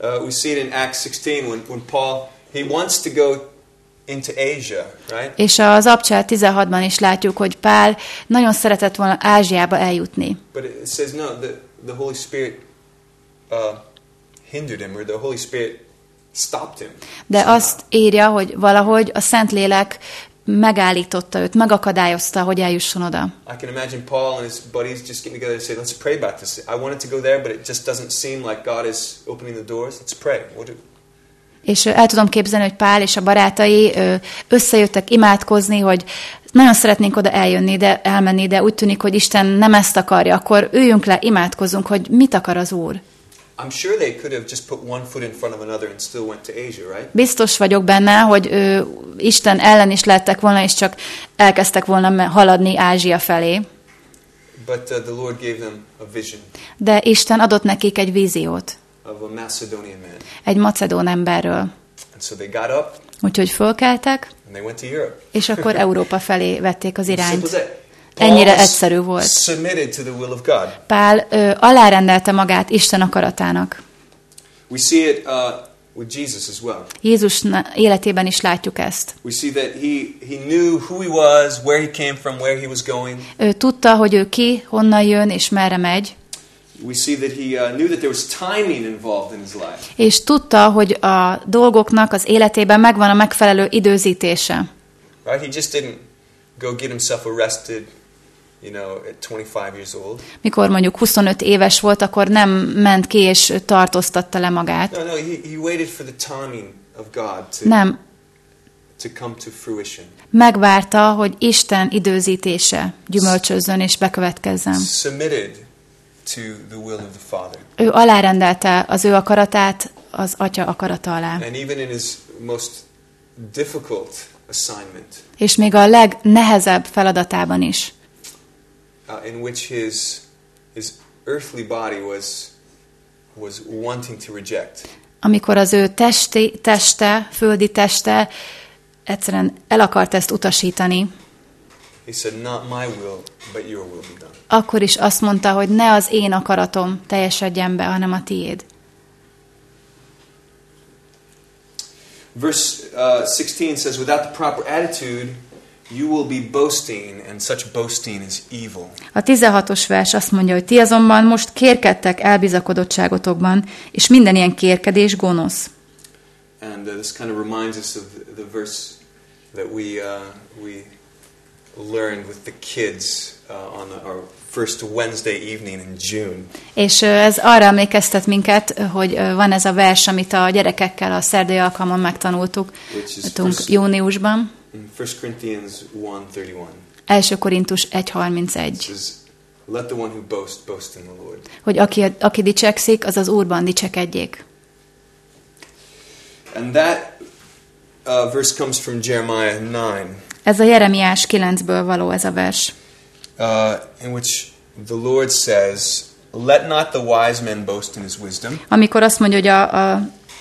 Uh, we see it in Acts 16 when, when Paul he wants to go into Asia, right? És az Abcsel 16-ban is látjuk, hogy Pál nagyon szeretett volna Ázsiába eljutni. But it says no, the the Holy Spirit uh, hindered him, or the Holy Spirit stopped him. De somehow. azt írja, hogy valahogy a Szentlélek megállította őt, megakadályozta, hogy eljusson oda. I can imagine Paul and his buddies just getting together and say, "Let's pray about this." I wanted to go there, but it just doesn't seem like God is opening the doors. Let's pray. What do, És el tudom képzelni, hogy Pál és a barátai összejöttek imádkozni, hogy nagyon szeretnénk oda eljönni, de elmenni, de úgy tűnik, hogy Isten nem ezt akarja, akkor üljünk le, imádkozunk, hogy mit akar az Úr. Biztos vagyok benne, hogy ö, Isten ellen is lettek volna, és csak elkezdtek volna haladni Ázsia felé. But uh, the Lord gave them a vision De Isten adott nekik egy víziót, egy macedón emberről. and so they got up Úgyhogy fölkeltek, and they went to Europe. és akkor [laughs] Európa felé vették az irányt. Ennyire egyszerű volt. Pál ö, alárendelte magát Isten akaratának. We see it uh, with Jesus as well. Jézus életében is látjuk ezt. We see that he, he knew who he was, where he came from, where he was going. Ő tudta, hogy ő ki, honnan jön és merre megy, We see that he uh, knew that there was timing involved in his life. és tudta, hogy a dolgoknak az életében megvan a megfelelő időzítése. Right? He just didn't go get himself arrested, you know, at 25 years old. Mikor mondjuk 25 éves volt, akkor nem ment ki és tartóztatta le magát. No, no, he, he waited for the timing of God to, Nem, to come to fruition. megvárta, hogy Isten időzítése gyümölcsözzön és bekövetkezzen. Submitted to the will of the Father. Ő alárendelte az ő akaratát az atya akarata alá. And even in his most difficult assignment, És még a legnehezebb feladatában is, uh, in which his, his earthly body was, was wanting to reject, amikor az ő testi, teste, földi teste egyszerűen el akart ezt utasítani, he said, Not my will, but your will be done. akkor is azt mondta, hogy ne az én akaratom teljesedjen be, hanem a tiéd. Verse uh, 16 says, Without the proper attitude, you will be boasting, and such boasting is evil. A 16-os vers azt mondja, hogy ti azonban most kérkedtek elbizakodottságotokban, és minden ilyen kérkedés gonosz. And uh, this kind of reminds us of the verse that we, uh, we learned with the kids uh, on the, our first Wednesday evening in June. És ez arra emlékeztet minket, hogy van ez a vers, amit a gyerekekkel a szerdai alkalmon megtanultuk first- júniusban. In 1 Corinthians 1.31. 1. Korintus It 1.31. says, Let the one who boasts boast in the Lord. Hogy aki, aki dicsekszik, az az Úrban dicsekedjék. And that uh, verse comes from Jeremiah 9, Ez a Jeremiás 9-ből való ez a vers. uh, in which the Lord says, Let not the wise man boast in his wisdom, Amikor azt mondja, hogy a, a,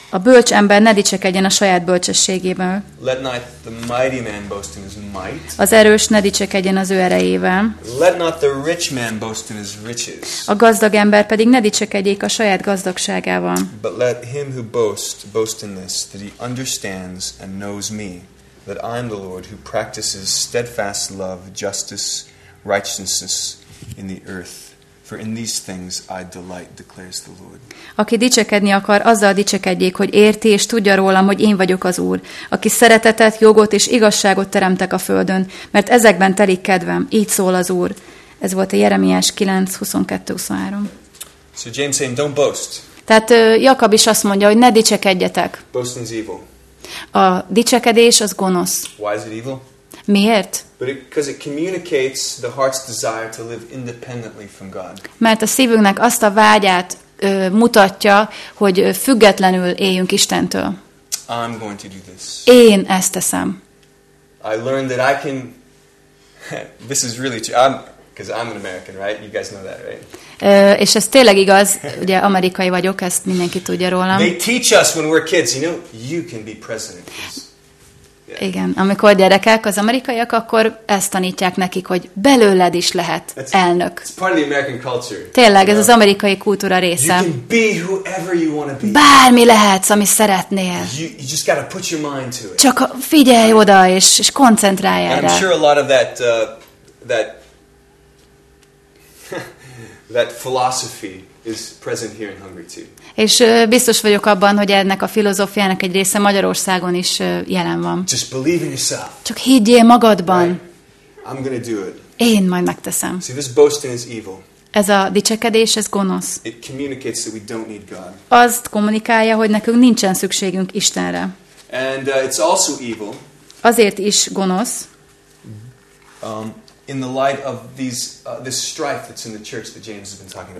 a bölcs ember ne dicsekedjen a saját bölcsességéből. let not the mighty man boast in his might, Az erős ne dicsekedjen az ő erejével. let not the rich man boast in his riches, A gazdag ember pedig ne dicsekedjék a saját gazdagságával. but let him who boasts boast in this, that he understands and knows me, that I am the Lord who practices steadfast love, justice, righteousness in the earth. For in these things I delight, declares the Lord. Aki dicsekedni akar, azzal dicsekedjék, hogy érti és tudja rólam, hogy én vagyok az Úr, aki szeretetet, jogot és igazságot teremtek a földön, mert ezekben telik kedvem, így szól az Úr. Ez volt a Jeremiás 9, 22, 23. So James saying, don't boast. Tehát Jakab is azt mondja, hogy ne dicsekedjetek. Boasting's evil. A dicsekedés az gonosz. Why is it evil? Miért? But because it, communicates the heart's desire to live independently from God. Mert a szívünknek azt a vágyát ö, mutatja, hogy függetlenül éljünk Istentől. I'm going to do this. Én ezt teszem. I learned that I can. [laughs] this is really true. I'm because I'm an American, right? You guys know that, right? Ö, és ez tényleg igaz, ugye amerikai vagyok, ezt mindenki tudja rólam. They teach us when we're kids. You know, you can be president. Igen, amikor gyerekek, az amerikaiak, akkor ezt tanítják nekik, hogy belőled is lehet That's- elnök. It's part of the American culture. Tényleg, ez az amerikai kultúra You része. can be whoever you want to be. Bármi lehetsz, ami szeretnél. You, you just got to put your mind to it. Csak figyelj oda, és, és koncentrálj I'm erre. sure a lot of that uh, that that philosophy is present here in Hungary too. És biztos vagyok abban, hogy ennek a filozófiának egy része Magyarországon is jelen van. Just believe in yourself. Csak higgyél magadban. Right? I'm to do it. Én majd megteszem. See, this boasting is evil. Ez a dicsekedés, ez gonosz. It communicates that we don't need God. Azt kommunikálja, hogy nekünk nincsen szükségünk Istenre. And uh, it's also evil Azért is gonosz, um,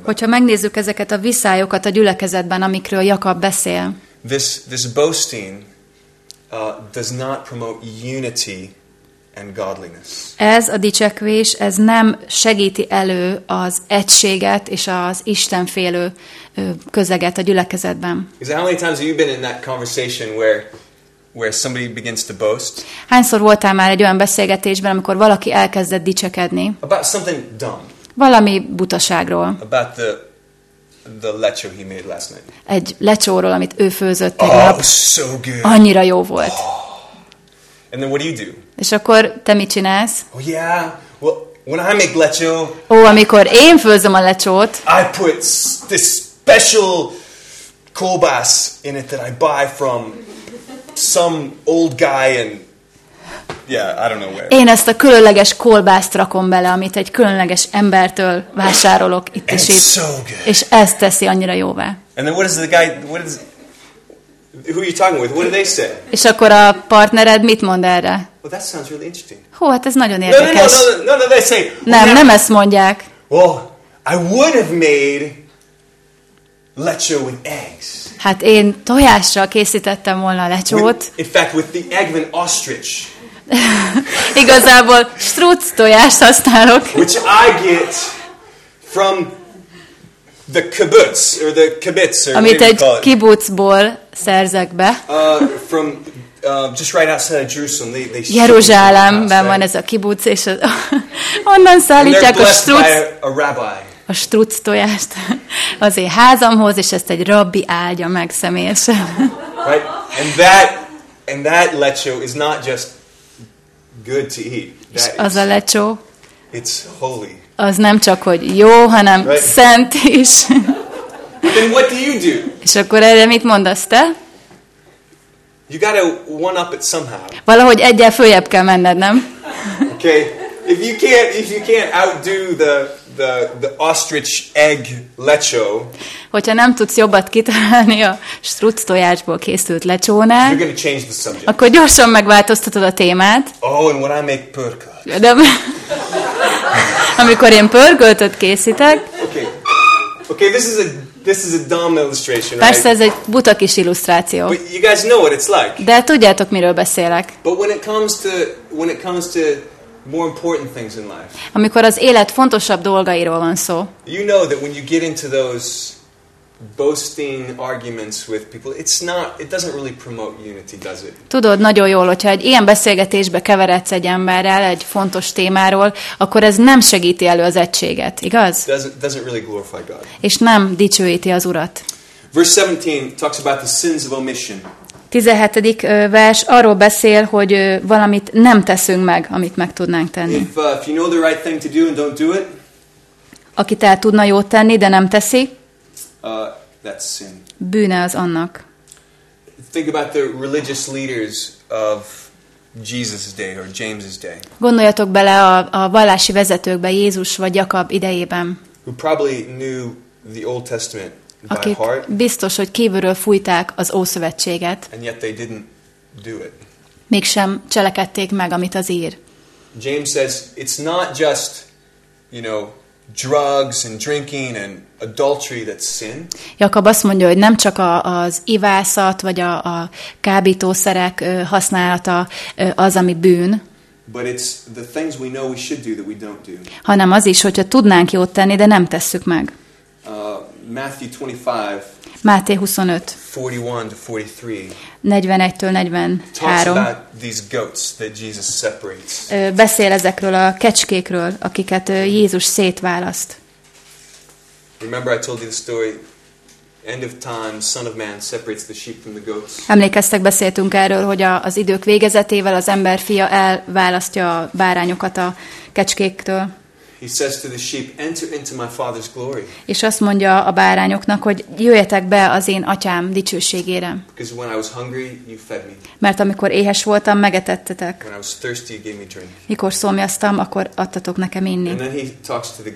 hogyha megnézzük ezeket a viszályokat a gyülekezetben, amikről Jakab beszél. This this boasting uh, does not promote unity and godliness. Ez a dicsekvés, ez nem segíti elő az egységet és az Istenfélő közeget a gyülekezetben. Because how many times have you been in that conversation where where somebody begins to boast Hányszor voltál már egy olyan beszélgetésben, amikor valaki elkezdett dicsekedni? about something dumb, Valami butaságról, about the the lecho he made last night? egy lecsóról, amit ő főzött Oh, tegnap. was so good. Annyira jó volt. And then what do you do? És akkor te mit csinálsz? Oh yeah. Well, when I make lecho, Ó, amikor én főzöm a lecsót, I put this special kolbas in it that I buy from some old guy and yeah, I don't know where. én ezt a különleges kolbászt rakom bele, amit egy különleges embertől vásárolok itt And és itt. so good. És ez teszi annyira jóvá. And then what is the guy? What is? Who are you talking with? What do they say? És akkor a partnered mit mond erre? Well, that sounds really interesting. Hó, hát ez nagyon No, no, no, érdekes. no, no, no, no. They say, well, Nem, yeah, nem ezt mondják. Well, I would have made lecho with eggs. Hát én tojással készítettem volna a lecsót. In fact, with the Eggman ostrich, [laughs] Igazából struc tojást használok, which I get from the kibbutz or the kibbutz or amit egy kibucból szerzek be. Uh, from uh, just right outside of Jerusalem. They, they Jeruzsálemben van ez a kibuc, és az, [laughs] onnan? And szállítják a struc, a, struc tojást [laughs] az én házamhoz, és ezt egy rabbi áldja meg személyesen. Right? And that and that lecho is not just good to eat. És az a lecsó, it's holy. az nem csak, hogy jó, hanem Right. szent is. Then what do you do? És akkor erre mit mondasz te? You got to one up it somehow. Valahogy egyel följebb kell menned, nem? Okay? If you can't if you can't outdo the the the ostrich egg lecho, Hogyha nem tudsz jobbat kitalálni a struc tojásból készült lecsónál, you're going to change the subject. akkor gyorsan megváltoztatod a témát, Oh, and when I make purka. de [laughs] amikor én pörköltöt készítek, Okay. Okay, this is a this is a dumb illustration, persze right? ez egy buta kis illusztráció, But you guys know what it's like. de tudjátok, miről beszélek. But when it comes to when it comes to more important things in life, Amikor az élet fontosabb dolgairól van szó, you know that when you get into those boasting arguments with people, it's not it doesn't really promote unity, does it? tudod nagyon jól, hogyha egy ilyen beszélgetésbe keveredsz egy emberrel egy fontos témáról, akkor ez nem segíti elő az egységet, igaz? Doesn't doesn't really glorify God. És nem dicsőíti az Urat. Verse 17 talks about the sins of omission. 17. ö, vers arról beszél, hogy valamit nem teszünk meg, amit meg tudnánk tenni. If uh, if you know the right thing to do and don't do it, Aki tehát tudna jót tenni, de nem teszi, uh, that's sin. bűne az annak. Think about the religious leaders of Jesus' day or James's day, Gondoljatok bele a, a vallási vezetőkbe Jézus vagy Jakab idejében, who probably knew the Old Testament akik biztos, hogy kívülről fújták az Ószövetséget, and yet they didn't do it. mégsem cselekedték meg, amit az ír. James says it's not just, you know, drugs and drinking and adultery that's sin, Jakab azt mondja, hogy nem csak a, az ivászat vagy a, a kábítószerek használata az, ami bűn, hanem az is, hogyha tudnánk jót tenni, de nem tesszük meg. Uh, Matthew 25, Máté 25, 41 to 43 41-től talks 43 about these goats that Jesus separates. ö, beszél ezekről a kecskékről, akiket Jézus szétválaszt. Remember, I told you the story. End of time, Son of Man separates the sheep from the goats. Emlékeztek, beszéltünk erről, hogy a, az idők végezetével az ember fia elválasztja a bárányokat a kecskéktől, He says to the sheep, Enter into my Father's glory. és azt mondja a bárányoknak, hogy jöjjetek be az én atyám dicsőségére, Because when I was hungry, you fed me. mert amikor éhes voltam, megetettetek. When I was thirsty, you gave me drink. Mikor szomjaztam, akkor adtatok nekem inni. And then he talks to, the,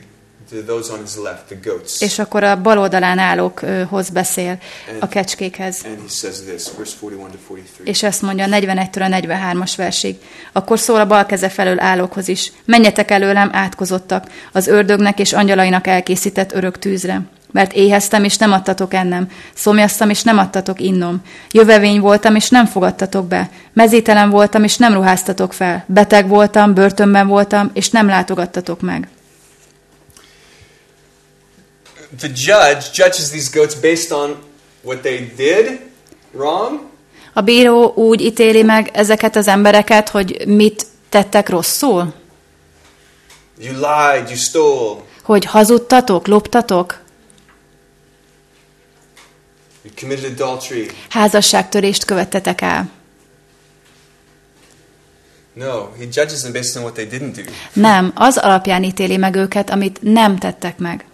to those on his left, the goats. És akkor a bal oldalán állókhoz beszél a kecskékhez. And he says this, verse 41 to 43. És ezt mondja a 41-től a 43-as versig. Akkor szól a bal keze felől állókhoz is. Menjetek előlem, átkozottak, az ördögnek és angyalainak elkészített örök tűzre. Mert éheztem, és nem adtatok ennem. Szomjaztam, és nem adtatok innom. Jövevény voltam, és nem fogadtatok be. Mezítelen voltam, és nem ruháztatok fel. Beteg voltam, börtönben voltam, és nem látogattatok meg. The judge judges these goats based on what they did wrong A bíró úgy ítéli meg ezeket az embereket, hogy mit tettek rosszul? You lied, you stole, Hogy hazudtatok, loptatok, you committed adultery. házasságtörést követtetek el. No, he judges them based on what they didn't do. Nem, az alapján ítéli meg őket, amit nem tettek meg.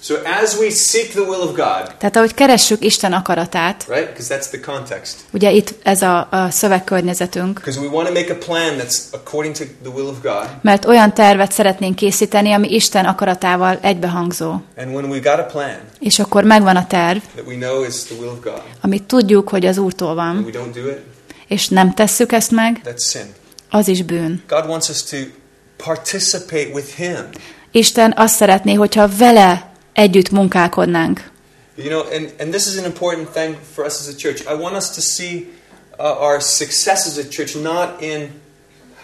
So as we seek the will of God, Tehát ahogy keressük Isten akaratát, right? Because that's the context. ugye itt ez a, a szövegkörnyezetünk, Because we want to make a plan that's according to the will of God. mert olyan tervet szeretnénk készíteni, ami Isten akaratával egybehangzó. And when we got a plan És akkor megvan a terv, that we know is the will of God, amit tudjuk, hogy az Úrtól and van, we don't do it, és nem tesszük ezt meg, that's sin. az is bűn. God wants us to participate with Him. Isten azt szeretné, hogyha vele együtt munkálkodnánk. You know, and, and this is an important thing for us as a church. I want us to see uh, our success as a church not in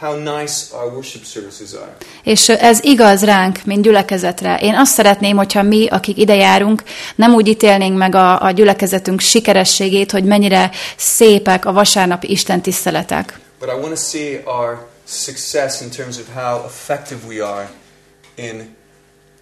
how nice our worship services are. És ez igaz ránk, mint gyülekezetre. Én azt szeretném, hogyha mi, akik ide járunk, nem úgy ítélnénk meg a, a gyülekezetünk sikerességét, hogy mennyire szépek a vasárnapi Isten tiszteletek. But I want to see our success in terms of how effective we are in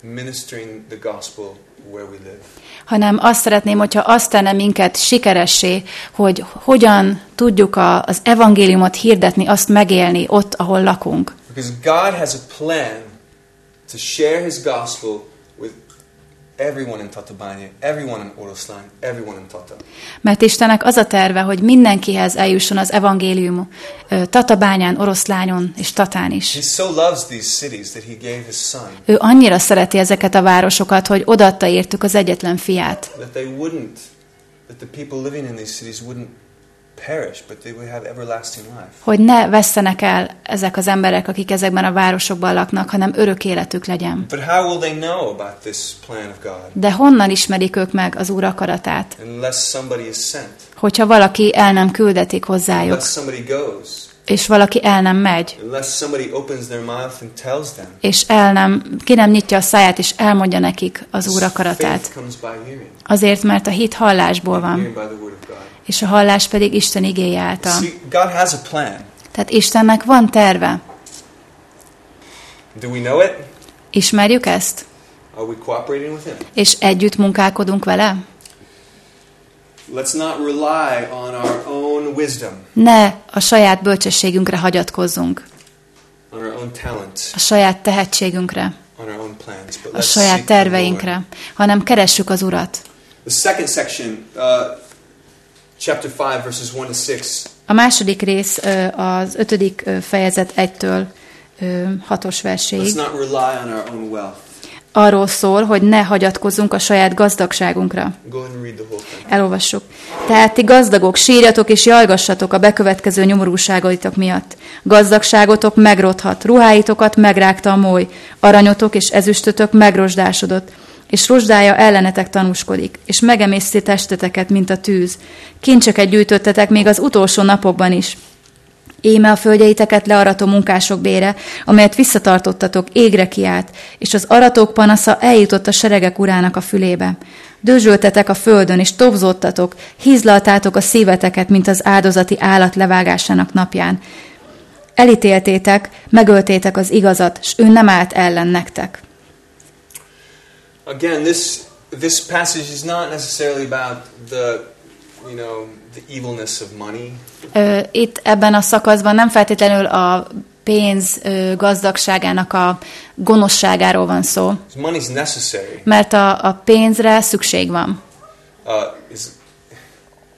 ministering the gospel where we live. hanem azt szeretném, hogyha azt tenne minket sikeressé, hogy hogyan tudjuk a, az evangéliumot hirdetni, azt megélni ott, ahol lakunk. Because God has a plan to share his gospel everyone in Tatabánya, everyone in Oroszlány, everyone in Tata. Mert Istennek az a terve, hogy mindenkihez eljusson az evangélium Tatabányán, Oroszlányon és Tatán is. He so loves these cities that he gave his son Ő annyira szereti ezeket a városokat, hogy odatta értük az egyetlen fiát. that they wouldn't, that the people living in these cities wouldn't Hogy ne vesszenek el ezek az emberek, akik ezekben a városokban laknak, hanem örök életük legyen. But how will they know about this plan of God? De honnan ismerik ők meg az Úr akaratát? Hogyha valaki el nem küldetik hozzájuk, és valaki el nem megy, és el nem, ki nem nyitja a száját, és elmondja nekik az Úr akaratát. Azért, mert a hit hallásból van, és a hallás pedig Isten igéje által. See, God has a plan. Tehát Istennek van terve. Do we know it? Ismerjük ezt? Are we cooperating with Him? És együtt munkálkodunk vele? Let's not rely on our own wisdom, Ne a saját bölcsességünkre hagyatkozzunk, on our own talent, a saját tehetségünkre, on our own plans, but a saját terveinkre, hanem keressük az Urat. The second section, uh, chapter 5, verses 1 to 6, A második rész az ötödik fejezet egytől ö, hatos let's verséig not rely on our own wealth. arról szól, hogy ne hagyatkozzunk a saját gazdagságunkra. Elolvassuk. Tehát ti gazdagok, sírjatok és jajgassatok a bekövetkező nyomorúságaitok miatt. Gazdagságotok megrothat, ruháitokat megrágta a moly, aranyotok és ezüstötök megrosdásodott, és rozsdája ellenetek tanúskodik, és megemészti testeteket, mint a tűz. Kincseket gyűjtöttetek még az utolsó napokban is. Éme a földjeiteket learató munkások bére, amelyet visszatartottatok, égre kiált, és az aratók panasza eljutott a seregek urának a fülébe. Dőzsöltetek a földön, és tobzódtatok, hízlaltátok a szíveteket, mint az áldozati állat levágásának napján. Elítéltétek, megöltétek az igazat, s ő nem állt ellen nektek. Again, this, this passage is not necessarily about the, you know, the evilness of money. Itt ebben a szakaszban nem feltétlenül a pénz gazdagságának a gonoszságáról van szó, Money's necessary. mert a, a pénzre szükség van. Uh, is,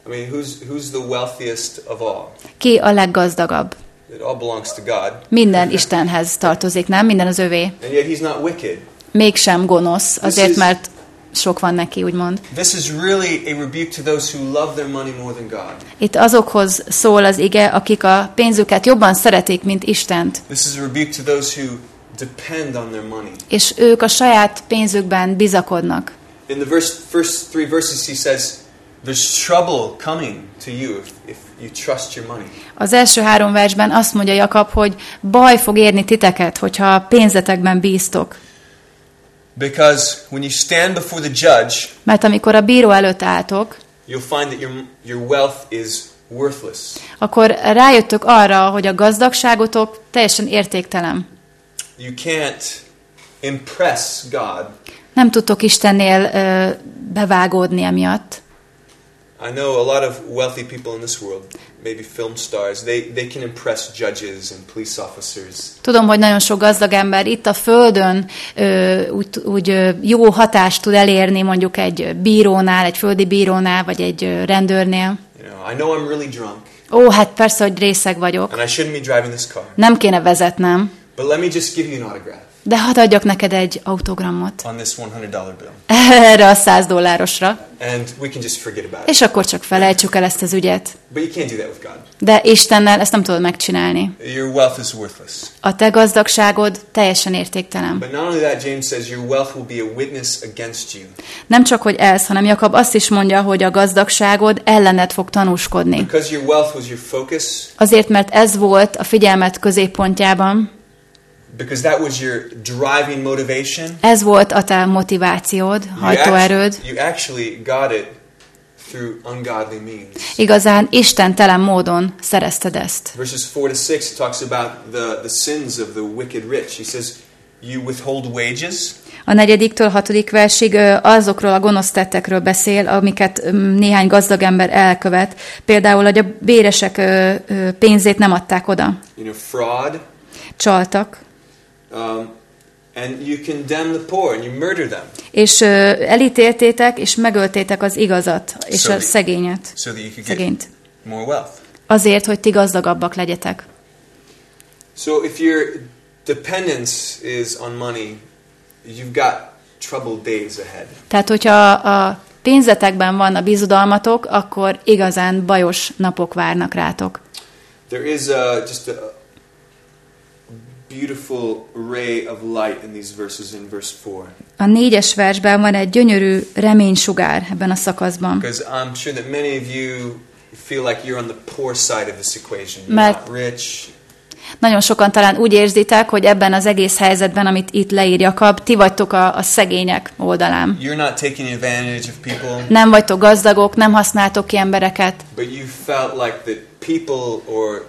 I mean, who's, who's the wealthiest of all? Ki a leggazdagabb? It all belongs to God. Minden Istenhez tartozik, nem? Minden az övé. And yet he's not wicked. Mégsem gonosz, azért is- mert sok van neki, úgymond. This is really a rebuke to those who love their money more than God. Itt azokhoz szól az ige, akik a pénzüket jobban szeretik, mint Istent, This is a rebuke to those who depend on their money. és ők a saját pénzükben bizakodnak. In the verse, first three verses, he says, There's trouble coming to you if, if you trust your money. Az első három versben azt mondja Jakab, hogy baj fog érni titeket, hogyha pénzetekben bíztok. Because when you stand before the judge, Mert amikor a bíró előtt álltok, you'll find that your, your wealth is worthless. akkor rájöttök arra, hogy a gazdagságotok teljesen értéktelen. You can't impress God. Nem tudtok Istennél ö, bevágódni emiatt. I know a lot of wealthy people in this world, maybe film stars, they, they can impress judges and police officers. Tudom, hogy nagyon sok gazdag ember itt a Földön ö, úgy, úgy jó hatást tud elérni mondjuk egy bírónál, egy földi bírónál, vagy egy rendőrnél. You know, I know I'm really drunk Ó, hát persze, hogy részeg vagyok. and I shouldn't be driving this car, Nem kéne vezetnem, but let me just give you an autograph. De hadd adjak neked egy autogramot on this $100 bill. [laughs] erre a 100 dollárosra, And we can just forget about it. és akkor csak felejtsük el ezt az ügyet. But you can't do that with God. De Istennel ezt nem tudod megcsinálni. Your wealth is worthless. A te gazdagságod teljesen értéktelen. But not only that, James says your wealth will be a witness against you. Nem csak, hogy ez, hanem Jakab azt is mondja, hogy a gazdagságod ellened fog tanúskodni. Because your wealth was your focus, Azért, mert ez volt a figyelmet középpontjában, because that was your driving motivation, ez volt a te motivációd, hajtóerőd. you actually got it through ungodly means. Igazán istentelen módon szerezted ezt. Verses 4 to 6 it talks about the, the sins of the wicked rich. He says, You withhold wages, A negyediktől hatodik versig azokról a gonosz tettekről beszél, amiket néhány gazdag ember elkövet. Például, hogy a béresek pénzét nem adták oda. you know, fraud, Csaltak. Um, and you condemn the poor and you murder them És ö, elítéltétek, és megöltétek az igazat, és a Sorry. szegényet. so that you could get Szegényt. more wealth. Azért, hogy ti gazdagabbak legyetek. So if your dependence is on money, you've got troubled days ahead. Tehát, hogyha a pénzetekben van a bizodalmatok, akkor igazán bajos napok várnak rátok. There is uh, just a beautiful ray of light in these verses in verse 4. A négyes versben van egy gyönyörű reménysugár ebben a szakaszban. Because I'm sure that many of you feel like you're on the poor side of this equation. You're Mert- not rich. Nagyon sokan talán úgy érzitek, hogy ebben az egész helyzetben, amit itt leír Jakab, ti vagytok a, a szegények oldalán. You're not taking advantage of people, Nem vagytok gazdagok, nem használtok ki embereket, but you felt like that people or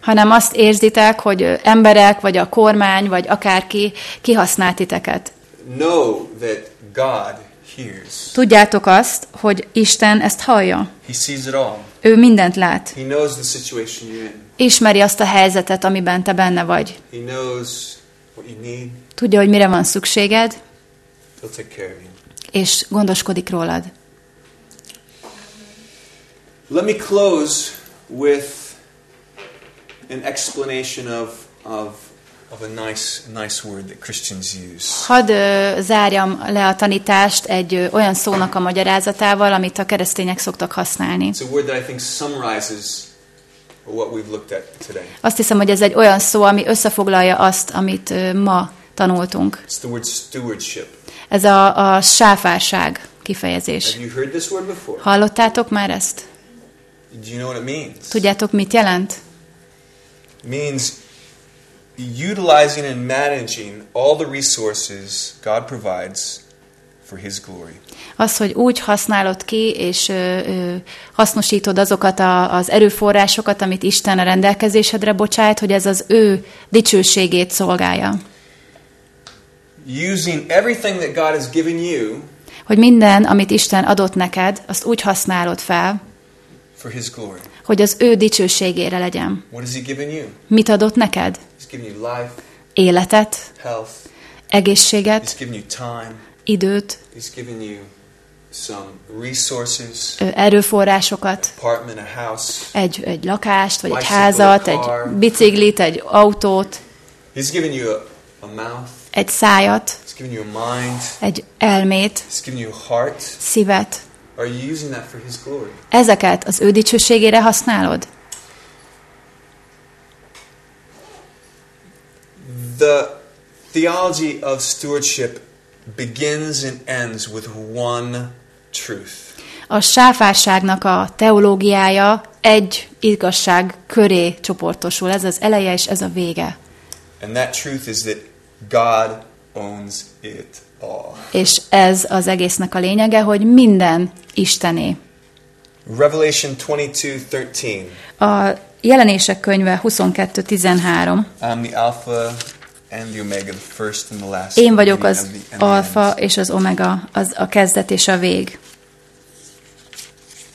hanem azt érzitek, hogy emberek, vagy a kormány, vagy akárki kihasznált titeket. Know that God hears. Tudjátok azt, hogy Isten ezt hallja. He sees it all. Ő mindent lát. He knows the situation you're in. Ismeri azt a helyzetet, amiben te benne vagy. He knows what you need. Tudja, hogy mire van szükséged, He'll take care of you. és gondoskodik rólad. Let me close with an explanation of, of, of a nice, nice word that Christians use. Hadd ö, zárjam le a tanítást egy ö, olyan szónak a magyarázatával, amit a keresztények szoktak használni. It's a word that I think summarizes what we've looked at today. Azt hiszem, hogy ez egy olyan szó, ami összefoglalja azt, amit ö, ma tanultunk. It's the word stewardship. Ez a, a sáfárság kifejezés. Have you heard this word before? Hallottátok már ezt? Do you know what it means? Tudjátok, mit jelent? It means utilizing and managing all the resources God provides for His glory. Az, hogy úgy használod ki, és ö, ö, hasznosítod azokat a, az erőforrásokat, amit Isten a rendelkezésedre bocsájt, hogy ez az ő dicsőségét szolgálja. Using everything that God has given you Hogy minden, amit Isten adott neked, azt úgy használod fel, for His glory. hogy az ő dicsőségére legyen. What has He given you? Mit adott neked? He's given you life, Életet, health. egészséget, He's given you time. időt, He's given you some resources, erőforrásokat, apartment, a house. egy, egy lakást, vagy egy házat, egy biciklit, egy autót, He's given you a, a mouth. egy szájat, He's given you a mind. egy elmét, He's given you a heart. szívet. Are you using that for His glory? Ezeket az ő dicsőségére használod? The theology of stewardship begins and ends with one truth. A sáfárságnak a teológiája egy igazság köré csoportosul. Ez az eleje és ez a vége. And that truth is that God owns it. És ez az egésznek a lényege, hogy minden Istené. Revelation 22:13. A jelenések könyve 22.13. I'm the Alpha and the Omega, the first and the last. Én vagyok az alfa end. és az omega, az a kezdet és a vég.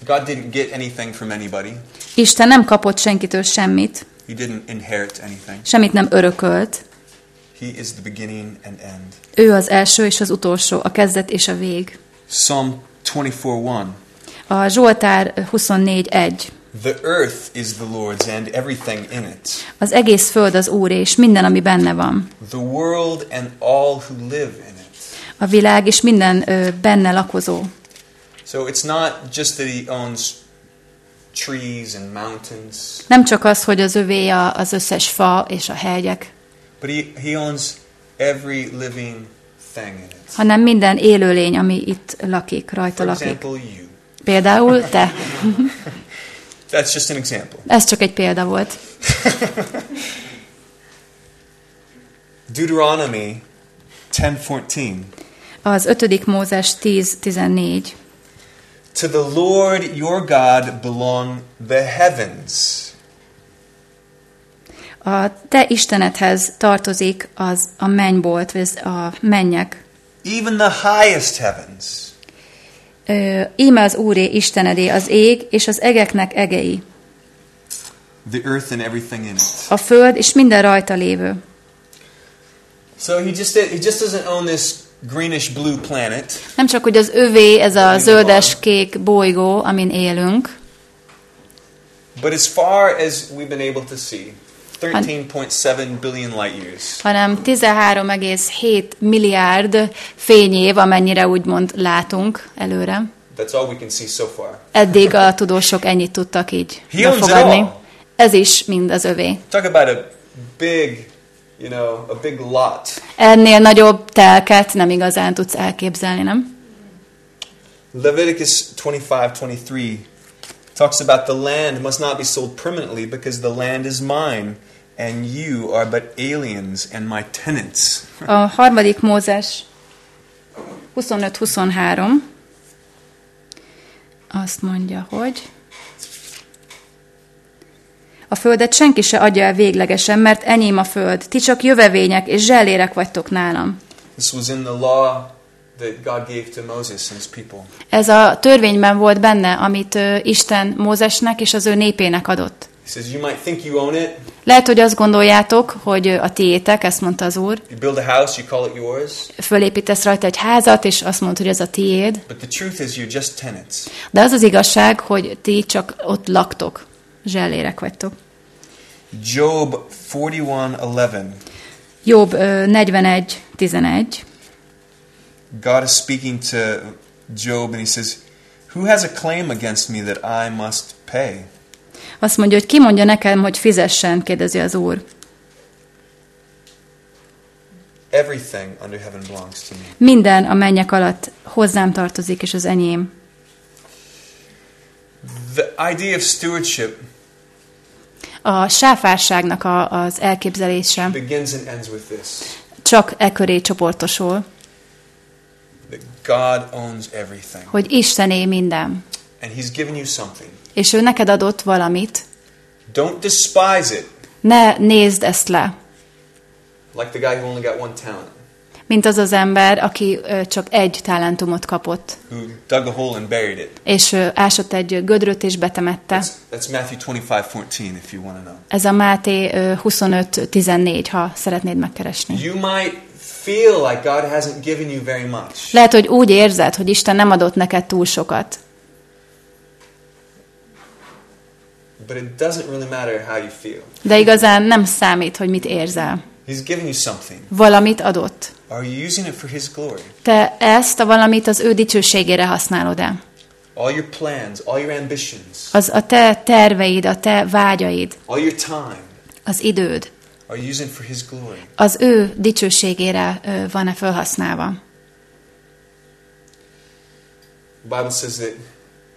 God didn't get anything from anybody. Isten nem kapott senkitől semmit, He didn't inherit anything. semmit nem örökölt. He is the beginning and end. Ő az első és az utolsó, a kezdet és a vég. Psalm 24:1. A Zsoltár 24.1. The earth is the Lord's and everything in it, Az egész föld az Úr és minden, ami benne van. the world and all who live in it. A világ és minden ö, benne lakozó. So it's not just that he owns trees and mountains, Nem csak az, hogy az övé az összes fa és a hegyek, but he, he owns every living thing in it. hanem minden élőlény, ami itt lakik, rajta For lakik. example, you. Például te. [laughs] That's just an example. Ez csak egy példa volt. [laughs] Deuteronomy 10:14. Az 5. Mózes 10.14. To the Lord your God belong the heavens A te Istenedhez tartozik az a mennybolt, vagy a mennyek. even the highest heavens, Ö, íme az Úré Istenedé az ég és az egeknek egei, the earth and everything in it. a föld és minden rajta lévő. So he just he just doesn't own this greenish blue planet. Nem csak, hogy az övé, ez a zöldes-kék bolygó, amin élünk, But as far as we've been able to see, 13.7 billion light years. hanem 13,7 milliárd fényév, amennyire úgymond látunk előre. That's all we can see so far. Eddig a [laughs] tudósok ennyit tudtak így befogadni. Ez is mind az övé. Talk about a big, you know, a big lot. Ennél nagyobb telket nem igazán tudsz elképzelni, nem? Leviticus 25:23 talks about the land must not be sold permanently because the land is mine and you are but aliens and my tenants. A harmadik Mózes 25-23 azt mondja, hogy a földet senki se adja el véglegesen, mert enyém a föld. Ti csak jövevények és zsellérek vagytok nálam. This was in the law Ez a törvényben volt benne, amit Isten Mózesnek és az ő népének adott. He says, You might think you own it. Lehet, hogy azt gondoljátok, hogy a tiétek, ezt mondta az Úr, You build a house, you call it yours. fölépítesz rajta egy házat, és azt mondod, hogy ez a tiéd. But the truth is, you're just tenants. De az az igazság, hogy ti csak ott laktok, zsellérek vagytok. Job 41:11. Jobb 41.11. God is speaking to Job and he says, Who has a claim against me that I must pay? Azt mondja, hogy ki mondja nekem, hogy fizessen, kérdezi az Úr. Everything under heaven belongs to me. Minden a mennyek alatt hozzám tartozik, és az enyém. The idea of stewardship A sáfárságnak a, az elképzelése begins and ends with this csak e köré csoportosul, that God owns everything. hogy Istené minden. And He's given you something. És ő neked adott valamit. Don't despise it, Ne nézd ezt le, like the guy who only got one talent, mint az az ember, aki csak egy talentumot kapott, who dug a hole and buried it. és ásott egy gödröt és betemette. That's, that's Matthew 25:14 if you want to know. Ez a Máté ö, 25-14, ha szeretnéd megkeresni. You might feel like God hasn't given you very much. Lehet, hogy úgy érzed, hogy Isten nem adott neked túl sokat, But it doesn't really matter how you feel. de igazán nem számít, hogy mit érzel. He's given you something. Valamit adott. Are you using it for His glory? Te ezt a valamit az ő dicsőségére használod-e? All your plans, all your ambitions, Az a te terveid, a te vágyaid, all your time, az időd, are you using for His glory? az ő dicsőségére van-e felhasználva? The Bible says that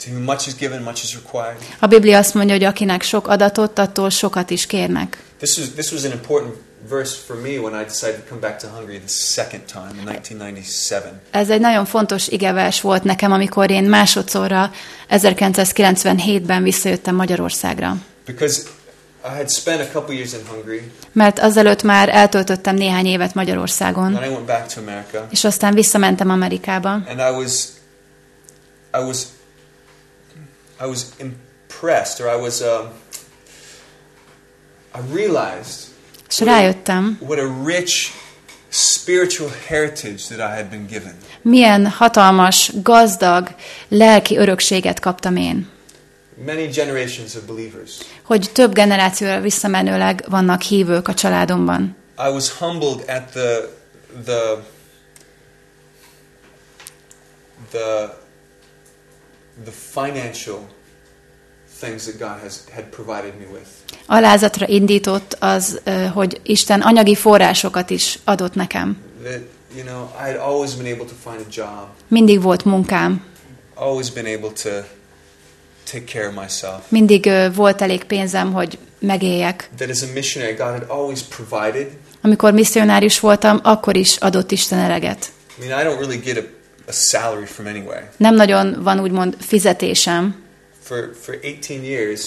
to whom much is given, much is required. A Biblia azt mondja, hogy akinek sok adatot, attól sokat is kérnek. This was this was an important verse for me when I decided to come back to Hungary the second time in 1997. Ez egy nagyon fontos igevers volt nekem, amikor én másodszorra 1997-ben visszajöttem Magyarországra. Because I had spent a couple years in Hungary, Mert azelőtt már eltöltöttem néhány évet Magyarországon, then I went back to America, és aztán visszamentem Amerikába. and I was, I was, I was impressed, or I was, um, I realized És rájöttem, what a rich spiritual heritage that I had been given. milyen hatalmas, gazdag, lelki örökséget kaptam én. Many generations of believers. hogy több generációra visszamenőleg vannak hívők a családomban. I was humbled at the the the the financial things that God has had provided me with. Alázatra indított az, hogy Isten anyagi forrásokat is adott nekem. That you know, I had always been able to find a job, Mindig volt munkám, always been able to take care of myself. mindig ö, volt elég pénzem, hogy megéljek. That as a missionary, God had always provided. Amikor misszionárius voltam, akkor is adott Isten eleget. I mean, I don't really get a, a salary from anywhere. Nem nagyon van úgymond fizetésem, For for 18 years,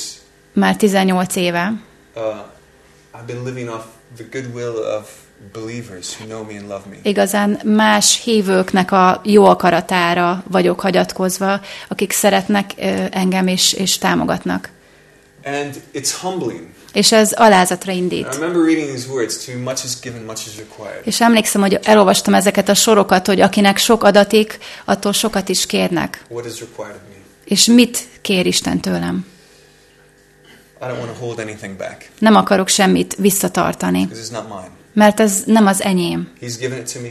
már 18 éve, uh, I've been living off the goodwill of igazán más hívőknek a jó akaratára vagyok hagyatkozva, akik szeretnek engem és, és támogatnak. And it's humbling. És ez alázatra indít. is is. És emlékszem, hogy elolvastam ezeket a sorokat, hogy akinek sok adatik, attól sokat is kérnek. Is? És mit kér Isten tőlem? I don't want to hold anything back Nem akarok semmit visszatartani, because it's not mine. Mert ez nem az enyém. He's given it to me.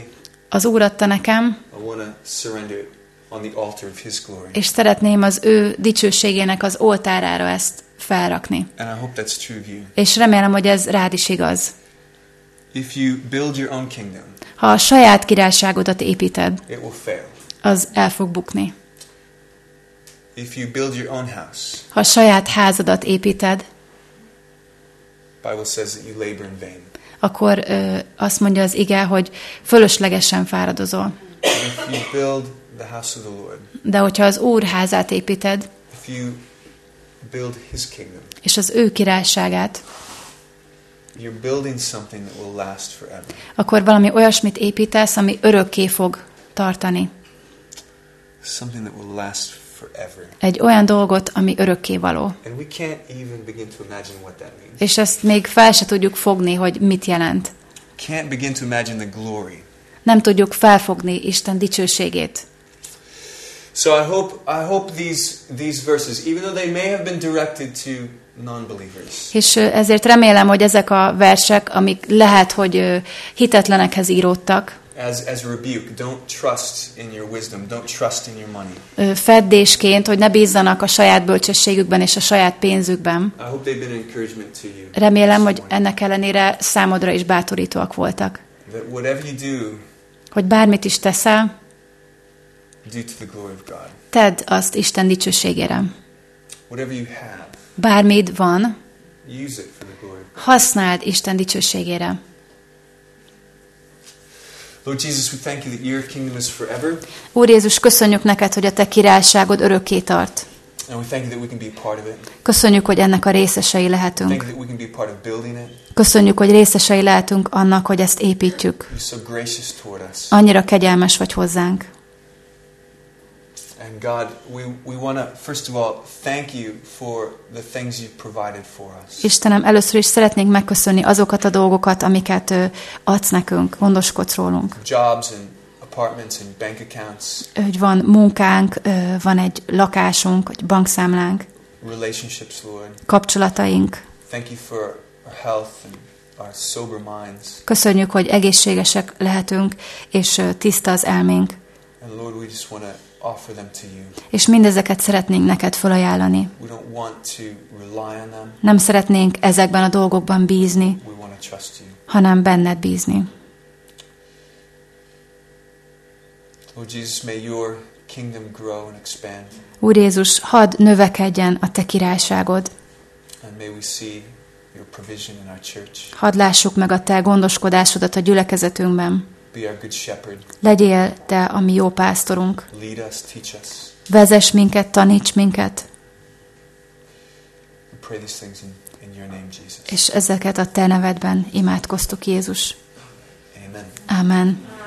Az Úr adta nekem, I want to surrender it on the altar of His glory. és szeretném az ő dicsőségének az oltárára ezt felrakni. And I hope that's true of you. És remélem, hogy ez rád is igaz. If you build your own kingdom, Ha a saját királyságodat építed, it will fail. az el fog bukni. If you build your own house, Ha a saját házadat építed, Bible says that you labor in vain. Akkor ö, azt mondja az ige, hogy fölöslegesen fáradozol. De hogyha az Úr házát építed, és az ő királyságát, you're building something that will last forever. akkor valami olyasmit építesz, ami örökké fog tartani. Something that will last. Egy olyan dolgot, ami örökké való. And we can't even begin to imagine what that means. És ezt még fel se tudjuk fogni, hogy mit jelent. Nem tudjuk felfogni Isten dicsőségét. So I hope I hope these these verses, even though they may have been directed to non-believers, És ezért remélem, hogy ezek a versek, amik lehet, hogy hitetlenekhez íródtak, as as a rebuke, don't trust in your wisdom, don't trust in your money. feddésként, hogy ne bízzanak a saját bölcsességükben és a saját pénzükben. I hope they've been encouragement to you. Remélem, hogy ennek ellenére számodra is bátorítóak voltak. that whatever you do, Hogy bármit is teszel, do to the glory of God. tedd azt Isten dicsőségére. Whatever you have, Bármid van, use it for the glory. of God. használd Isten dicsőségére. Lord Jesus, we thank you that your kingdom is forever, Úr Jézus, köszönjük neked, hogy a te királyságod örökké tart. and we thank you that we can be a part of it. Köszönjük, hogy ennek a részesei Thank lehetünk. you that we can be a part of building it. Köszönjük, hogy részesei lehetünk annak, hogy ezt építjük. You're so gracious toward us. Annyira kegyelmes vagy hozzánk. And God, we, we want to, first of all, thank you for the things you've provided for us. Istenem, először is szeretnénk megköszönni azokat a dolgokat, amiket adsz nekünk, gondoskodsz rólunk. Jobs and apartments and bank accounts, Hogy van munkánk, van egy lakásunk, egy bankszámlánk, relationships, Lord. kapcsolataink. Thank you for our health and our sober minds. Köszönjük, hogy egészségesek lehetünk, és tiszta az elménk. And Lord, we just want to offer them to you. És mindezeket szeretnénk neked felajánlani. We don't want to rely on them. Nem szeretnénk ezekben a dolgokban bízni, We want to trust you. hanem benned bízni. Lord Jesus, may your kingdom grow and expand. Úr Jézus, hadd növekedjen a te királyságod. And may we see your provision in our church. Hadd lássuk meg a te gondoskodásodat a gyülekezetünkben. Be our good shepherd. Legyél te a mi jó pásztorunk. Lead us, teach us. Vezess minket, taníts minket, We pray these things in, in your name, Jesus. és ezeket a te nevedben imádkoztuk, Jézus. Amen. Amen.